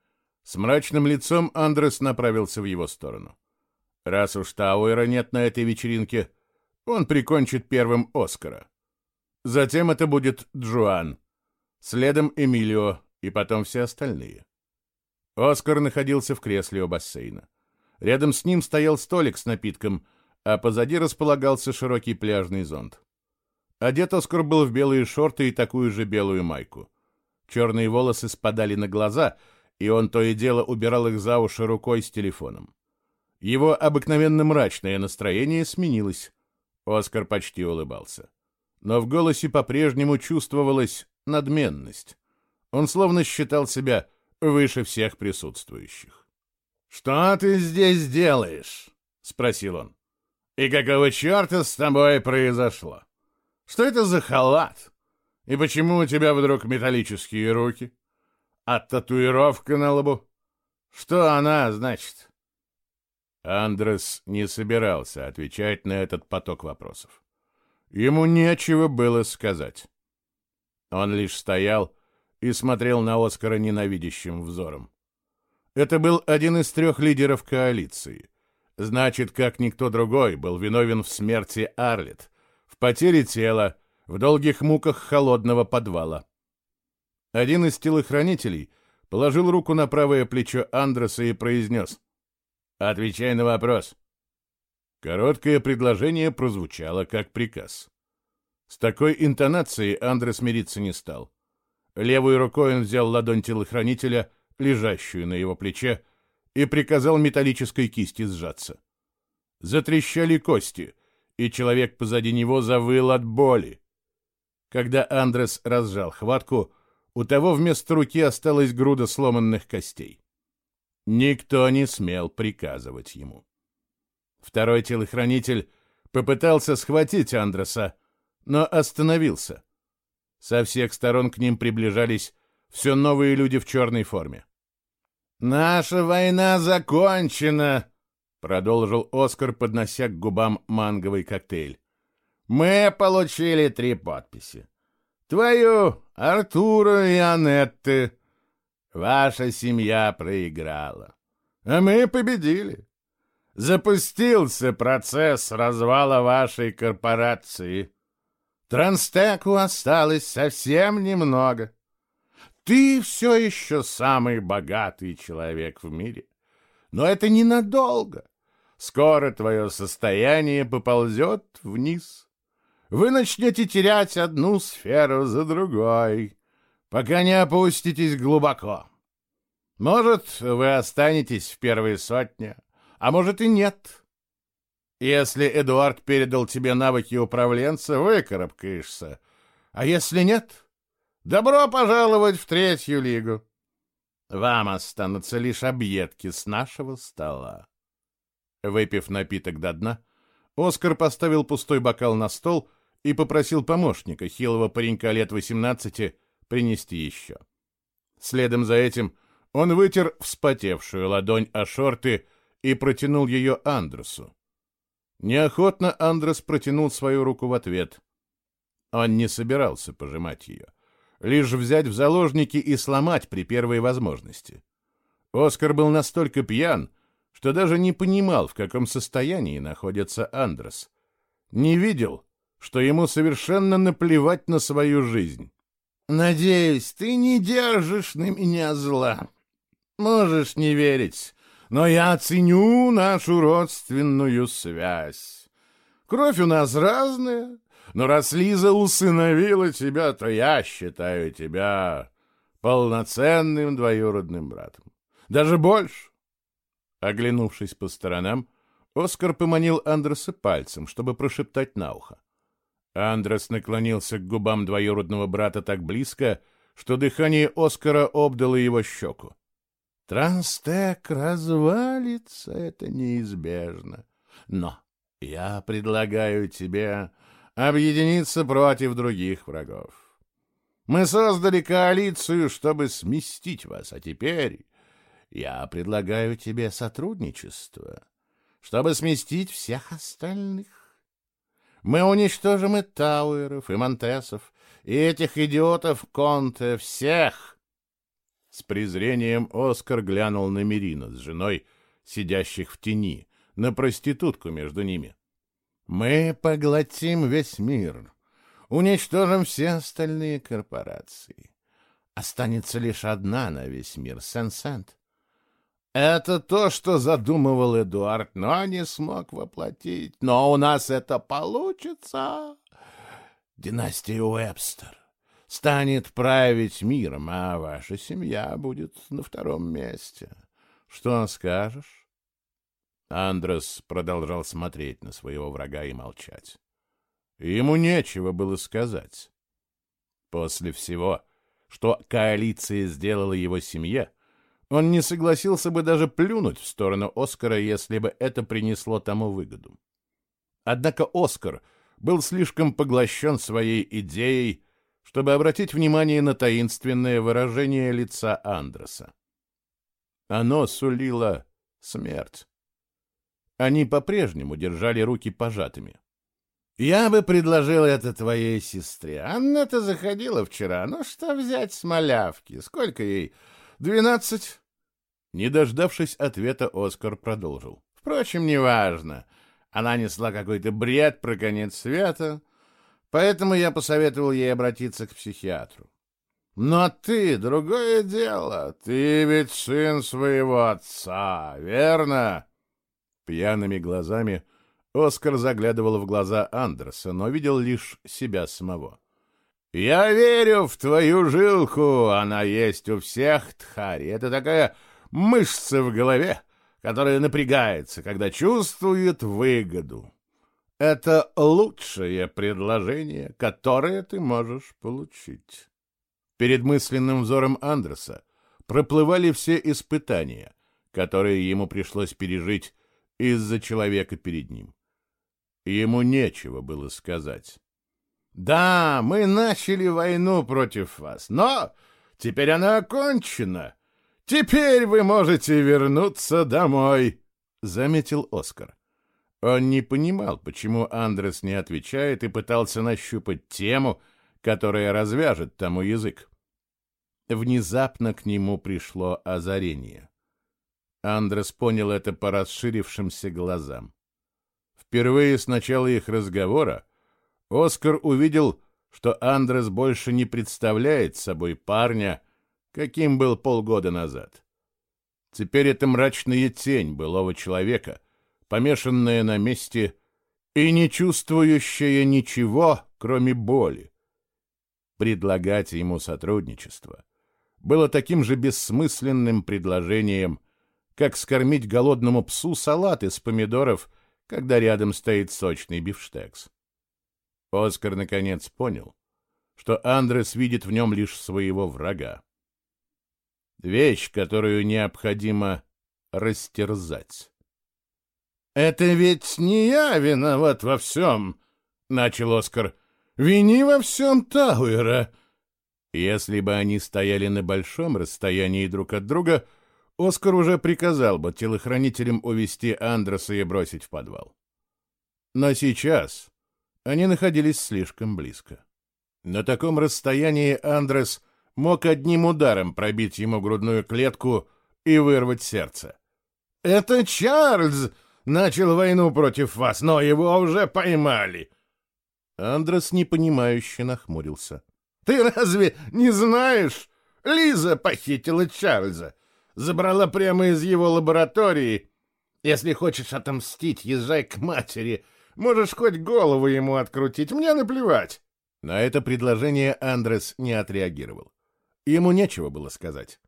A: С мрачным лицом Андрес направился в его сторону. Раз уж Тауэра нет на этой вечеринке, он прикончит первым Оскара. Затем это будет Джоан, следом Эмилио и потом все остальные. Оскар находился в кресле у бассейна. Рядом с ним стоял столик с напитком, а позади располагался широкий пляжный зонт. Одет Оскар был в белые шорты и такую же белую майку. Черные волосы спадали на глаза, и он то и дело убирал их за уши рукой с телефоном. Его обыкновенно мрачное настроение сменилось. Оскар почти улыбался. Но в голосе по-прежнему чувствовалась надменность. Он словно считал себя выше всех присутствующих. «Что ты здесь делаешь?» — спросил он. «И какого черта с тобой произошло? Что это за халат? И почему у тебя вдруг металлические руки? А татуировка на лбу? Что она значит?» Андрес не собирался отвечать на этот поток вопросов. Ему нечего было сказать. Он лишь стоял и смотрел на Оскара ненавидящим взором. Это был один из трех лидеров коалиции. Значит, как никто другой был виновен в смерти Арлет, в потере тела, в долгих муках холодного подвала. Один из телохранителей положил руку на правое плечо Андреса и произнес «Отвечай на вопрос». Короткое предложение прозвучало как приказ. С такой интонацией Андрес мириться не стал. Левой рукой он взял ладонь телохранителя, лежащую на его плече, и приказал металлической кисти сжаться. Затрещали кости, и человек позади него завыл от боли. Когда Андрес разжал хватку, у того вместо руки осталась груда сломанных костей. Никто не смел приказывать ему. Второй телохранитель попытался схватить Андреса, но остановился. Со всех сторон к ним приближались все новые люди в черной форме. «Наша война закончена!» — продолжил Оскар, поднося к губам манговый коктейль. «Мы получили три подписи. Твою, Артура и Анетты. Ваша семья проиграла, а мы победили. Запустился процесс развала вашей корпорации. Транстеку осталось совсем немного. Ты все еще самый богатый человек в мире. Но это ненадолго. Скоро твое состояние поползет вниз. Вы начнете терять одну сферу за другой, пока не опуститесь глубоко. Может, вы останетесь в первой сотне, а может и нет. Если Эдуард передал тебе навыки управленца, выкарабкаешься. А если нет, добро пожаловать в третью лигу. Вам останутся лишь объедки с нашего стола. Выпив напиток до дна, Оскар поставил пустой бокал на стол и попросил помощника, хилого паренька лет 18, принести еще. Следом за этим он вытер вспотевшую ладонь о шорты и протянул ее Андресу. Неохотно Андрес протянул свою руку в ответ. Он не собирался пожимать ее, лишь взять в заложники и сломать при первой возможности. Оскар был настолько пьян, что даже не понимал, в каком состоянии находится Андрес. Не видел, что ему совершенно наплевать на свою жизнь. «Надеюсь, ты не держишь на меня зла. Можешь не верить, но я ценю нашу родственную связь. Кровь у нас разная, но раз Лиза усыновила тебя, то я считаю тебя полноценным двоюродным братом. Даже больше. Оглянувшись по сторонам, Оскар поманил Андреса пальцем, чтобы прошептать на ухо. Андрес наклонился к губам двоюродного брата так близко, что дыхание Оскара обдало его щеку. Транстек развалится, это неизбежно. Но я предлагаю тебе объединиться против других врагов. Мы создали коалицию, чтобы сместить вас, а теперь я предлагаю тебе сотрудничество, чтобы сместить всех остальных. Мы уничтожим и Тауэров, и Монтесов, и этих идиотов Конте, всех, с презрением Оскар глянул на Мерина с женой, сидящих в тени, на проститутку между ними. «Мы поглотим весь мир, уничтожим все остальные корпорации. Останется лишь одна на весь мир — Сен-Сент. Это то, что задумывал Эдуард, но не смог воплотить. Но у нас это получится. Династия Уэбстер станет править миром, а ваша семья будет на втором месте. Что скажешь? Андрес продолжал смотреть на своего врага и молчать. Ему нечего было сказать. После всего, что коалиция сделала его семье, он не согласился бы даже плюнуть в сторону Оскара, если бы это принесло тому выгоду. Однако Оскар был слишком поглощен своей идеей чтобы обратить внимание на таинственное выражение лица Андреса. Оно сулило смерть. Они по-прежнему держали руки пожатыми. «Я бы предложил это твоей сестре. Анна-то заходила вчера. Ну что взять с малявки? Сколько ей? Двенадцать?» Не дождавшись ответа, Оскар продолжил. «Впрочем, неважно. Она несла какой-то бред про конец света». Поэтому я посоветовал ей обратиться к психиатру. Но ты — другое дело. Ты ведь сын своего отца, верно? Пьяными глазами Оскар заглядывал в глаза Андерса, но видел лишь себя самого. «Я верю в твою жилку, она есть у всех, Тхари. Это такая мышца в голове, которая напрягается, когда чувствует выгоду. Это лучшее предложение, которое ты можешь получить. Перед мысленным взором Андреса проплывали все испытания, которые ему пришлось пережить из-за человека перед ним. Ему нечего было сказать. «Да, мы начали войну против вас, но теперь она окончена. Теперь вы можете вернуться домой», — заметил Оскар. Он не понимал, почему Андрес не отвечает и пытался нащупать тему, которая развяжет тому язык. Внезапно к нему пришло озарение. Андрес понял это по расширившимся глазам. Впервые с начала их разговора Оскар увидел, что Андрес больше не представляет собой парня, каким был полгода назад. Теперь это мрачная тень былого человека, помешанная на месте и не чувствующая ничего, кроме боли. Предлагать ему сотрудничество было таким же бессмысленным предложением, как скормить голодному псу салат из помидоров, когда рядом стоит сочный бифштекс. Оскар наконец понял, что Андрес видит в нем лишь своего врага. Вещь, которую необходимо растерзать.
B: «Это ведь не я виноват во всем», — начал Оскар. «Вини во всем Тауэра».
A: Если бы они стояли на большом расстоянии друг от друга, Оскар уже приказал бы телохранителям увести Андреса и бросить в подвал. Но сейчас они находились слишком близко. На таком расстоянии Андрес мог одним ударом пробить ему грудную клетку и вырвать сердце.
B: «Это Чарльз начал войну против вас, но его уже поймали!»
A: Андрес непонимающе нахмурился.
B: «Ты разве не знаешь? Лиза похитила Чарльза, забрала прямо из его лаборатории. Если хочешь отомстить, езжай к матери, можешь хоть голову ему открутить, мне наплевать!»
A: На это предложение Андрес не отреагировал. Ему нечего было сказать.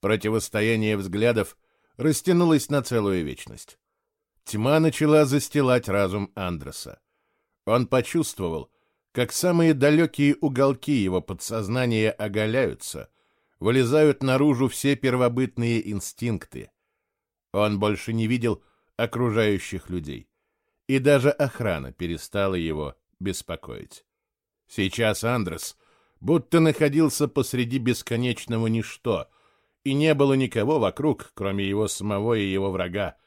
A: Противостояние взглядов растянулось на целую вечность. Тьма начала застилать разум Андреса. Он почувствовал, как самые далекие уголки его подсознания оголяются, вылезают наружу все первобытные инстинкты. Он больше не видел окружающих людей, и даже охрана перестала его беспокоить. Сейчас Андрес будто находился посреди бесконечного ничто, и не было никого вокруг, кроме его самого и его врага,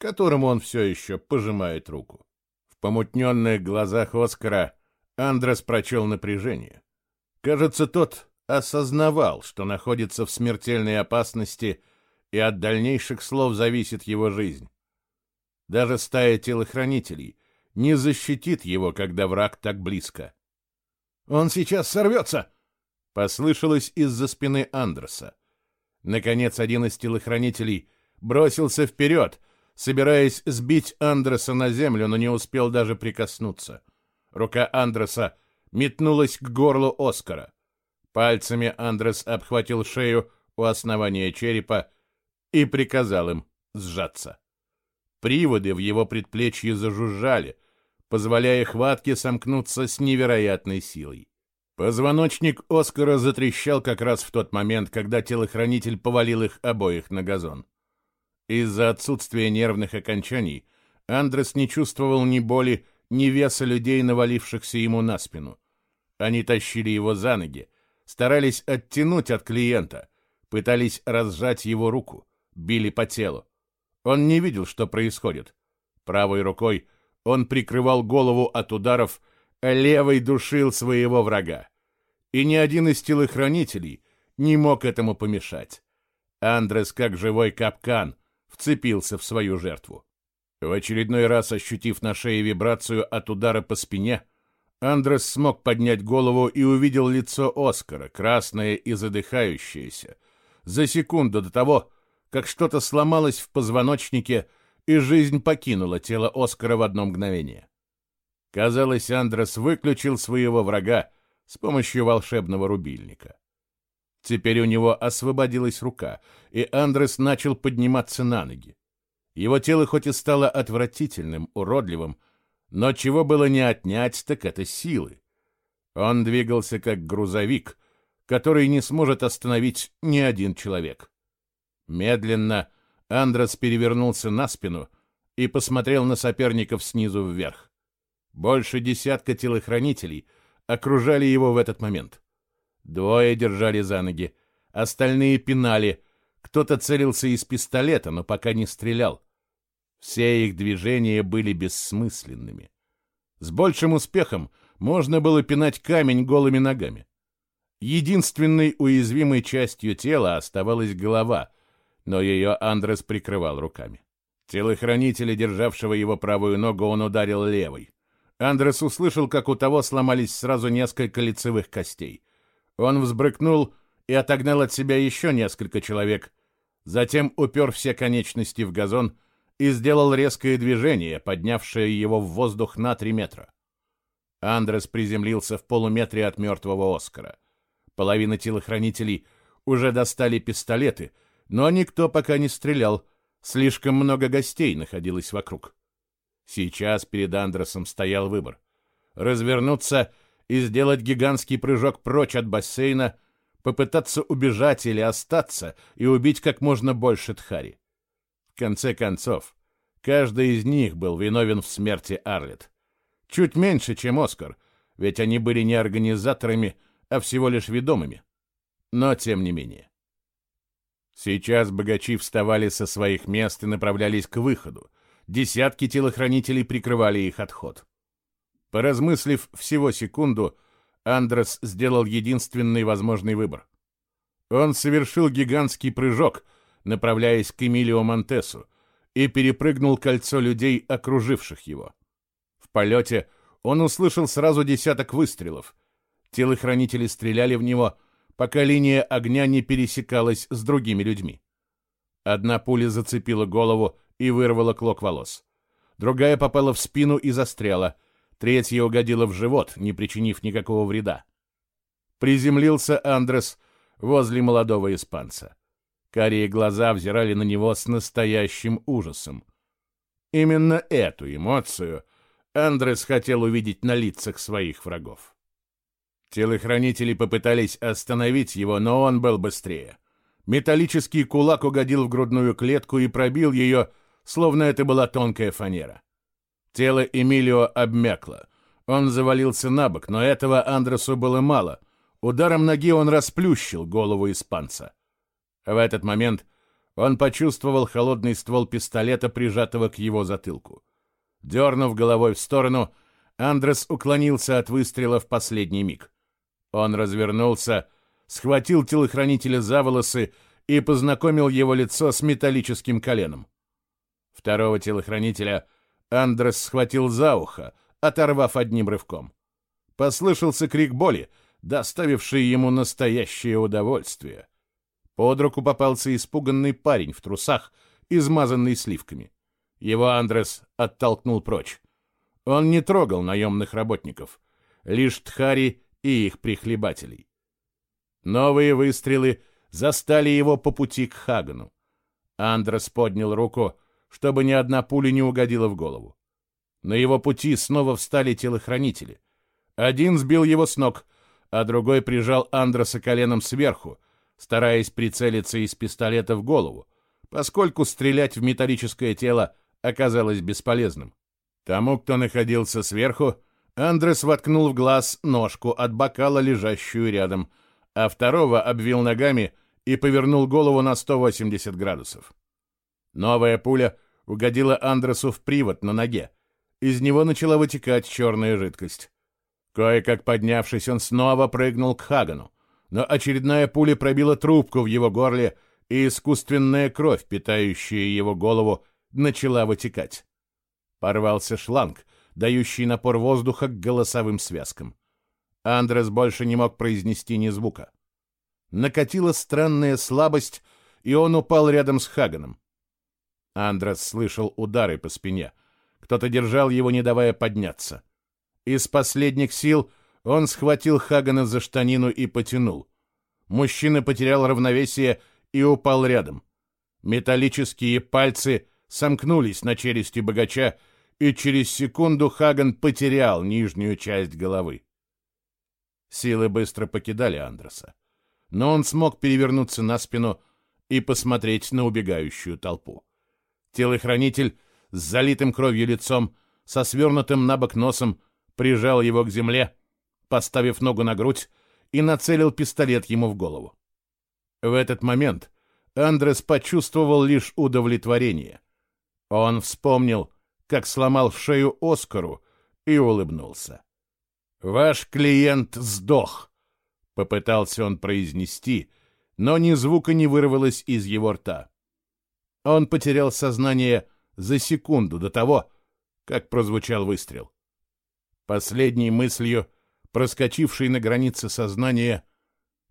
A: которому он все еще пожимает руку. В помутненных глазах Оскара Андрес прочел напряжение. Кажется, тот осознавал, что находится в смертельной опасности, и от дальнейших слов зависит его жизнь. Даже стая телохранителей не защитит его, когда враг так близко.
B: «Он сейчас сорвется!»
A: — послышалось из-за спины Андерса. Наконец, один из телохранителей бросился вперед, собираясь сбить Андреса на землю, но не успел даже прикоснуться. Рука Андреса метнулась к горлу Оскара. Пальцами Андрес обхватил шею у основания черепа и приказал им сжаться. Приводы в его предплечье зажужжали, позволяя хватке сомкнуться с невероятной силой. Позвоночник Оскара затрещал как раз в тот момент, когда телохранитель повалил их обоих на газон. Из-за отсутствия нервных окончаний Андрес не чувствовал ни боли, ни веса людей, навалившихся ему на спину. Они тащили его за ноги, старались оттянуть от клиента, пытались разжать его руку, били по телу. Он не видел, что происходит. Правой рукой — он прикрывал голову от ударов, а левой душил своего врага. И ни один из телохранителей не мог этому помешать. Андрес, как живой капкан, вцепился в свою жертву. В очередной раз ощутив на шее вибрацию от удара по спине, Андрес смог поднять голову и увидел лицо Оскара, красное и задыхающееся, за секунду до того, как что-то сломалось в позвоночнике, и жизнь покинула тело Оскара в одно мгновение. Казалось, Андрес выключил своего врага с помощью волшебного рубильника. Теперь у него освободилась рука, и Андрес начал подниматься на ноги. Его тело хоть и стало отвратительным, уродливым, но чего было не отнять, так это силы. Он двигался как грузовик, который не сможет остановить ни один человек. Медленно, Андрес перевернулся на спину и посмотрел на соперников снизу вверх. Больше десятка телохранителей окружали его в этот момент. Двое держали за ноги, остальные пинали, кто-то целился из пистолета, но пока не стрелял. Все их движения были бессмысленными. С большим успехом можно было пинать камень голыми ногами. Единственной уязвимой частью тела оставалась голова — но ее Андрес прикрывал руками. Телохранителя, державшего его правую ногу, он ударил левой. Андрес услышал, как у того сломались сразу несколько лицевых костей. Он взбрыкнул и отогнал от себя еще несколько человек, затем упер все конечности в газон и сделал резкое движение, поднявшее его в воздух на три метра. Андрес приземлился в полуметре от мертвого Оскара. Половина телохранителей уже достали пистолеты, но никто пока не стрелял, слишком много гостей находилось вокруг. Сейчас перед Андресом стоял выбор — развернуться и сделать гигантский прыжок прочь от бассейна, попытаться убежать или остаться и убить как можно больше Тхари. В конце концов, каждый из них был виновен в смерти Арлет. Чуть меньше, чем Оскар, ведь они были не организаторами, а всего лишь ведомыми. Но тем не менее. Сейчас богачи вставали со своих мест и направлялись к выходу. Десятки телохранителей прикрывали их отход. Поразмыслив всего секунду, Андрес сделал единственный возможный выбор. Он совершил гигантский прыжок, направляясь к Эмилио Монтесу, и перепрыгнул кольцо людей, окруживших его. В полете он услышал сразу десяток выстрелов. Телохранители стреляли в него, пока линия огня не пересекалась с другими людьми. Одна пуля зацепила голову и вырвала клок волос. Другая попала в спину и застряла. Третья угодила в живот, не причинив никакого вреда. Приземлился Андрес возле молодого испанца. Карие глаза взирали на него с настоящим ужасом. Именно эту эмоцию Андрес хотел увидеть на лицах своих врагов. Телохранители попытались остановить его, но он был быстрее. Металлический кулак угодил в грудную клетку и пробил ее, словно это была тонкая фанера. Тело Эмилио обмякло. Он завалился на бок, но этого Андресу было мало. Ударом ноги он расплющил голову испанца. В этот момент он почувствовал холодный ствол пистолета, прижатого к его затылку. Дернув головой в сторону, Андрес уклонился от выстрела в последний миг. Он развернулся, схватил телохранителя за волосы и познакомил его лицо с металлическим коленом. Второго телохранителя Андрес схватил за ухо, оторвав одним рывком. Послышался крик боли, доставивший ему настоящее удовольствие. Под руку попался испуганный парень в трусах, измазанный сливками. Его Андрес оттолкнул прочь. Он не трогал наемных работников. Лишь Тхари и их прихлебателей. Новые выстрелы застали его по пути к Хагану. Андрес поднял руку, чтобы ни одна пуля не угодила в голову. На его пути снова встали телохранители. Один сбил его с ног, а другой прижал Андреса коленом сверху, стараясь прицелиться из пистолета в голову, поскольку стрелять в металлическое тело оказалось бесполезным. Тому, кто находился сверху, Андрес воткнул в глаз ножку от бокала, лежащую рядом, а второго обвил ногами и повернул голову на 180 градусов. Новая пуля угодила Андресу в привод на ноге. Из него начала вытекать черная жидкость. Кое-как поднявшись, он снова прыгнул к Хагану, но очередная пуля пробила трубку в его горле, и искусственная кровь, питающая его голову, начала вытекать. Порвался шланг, дающий напор воздуха к голосовым связкам. Андрес больше не мог произнести ни звука. Накатила странная слабость, и он упал рядом с Хаганом. Андрес слышал удары по спине. Кто-то держал его, не давая подняться. Из последних сил он схватил Хагана за штанину и потянул. Мужчина потерял равновесие и упал рядом. Металлические пальцы сомкнулись на челюсти богача, и через секунду Хаган потерял нижнюю часть головы. Силы быстро покидали Андреса, но он смог перевернуться на спину и посмотреть на убегающую толпу. Телохранитель с залитым кровью лицом, со свернутым на бок носом, прижал его к земле, поставив ногу на грудь и нацелил пистолет ему в голову. В этот момент Андрес почувствовал лишь удовлетворение. Он вспомнил, как сломал шею Оскару, и улыбнулся. «Ваш клиент сдох», — попытался он произнести, но ни звука не вырвалось из его рта. Он потерял сознание за секунду до того, как прозвучал выстрел. Последней мыслью, проскочившей на границе сознания,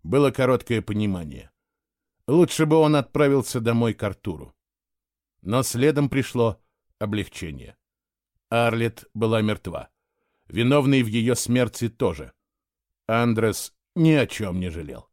A: было короткое понимание. Лучше бы он отправился домой к Артуру. Но следом пришло облегчение. Арлет была мертва. Виновный в ее смерти тоже. Андрес ни о чем не жалел.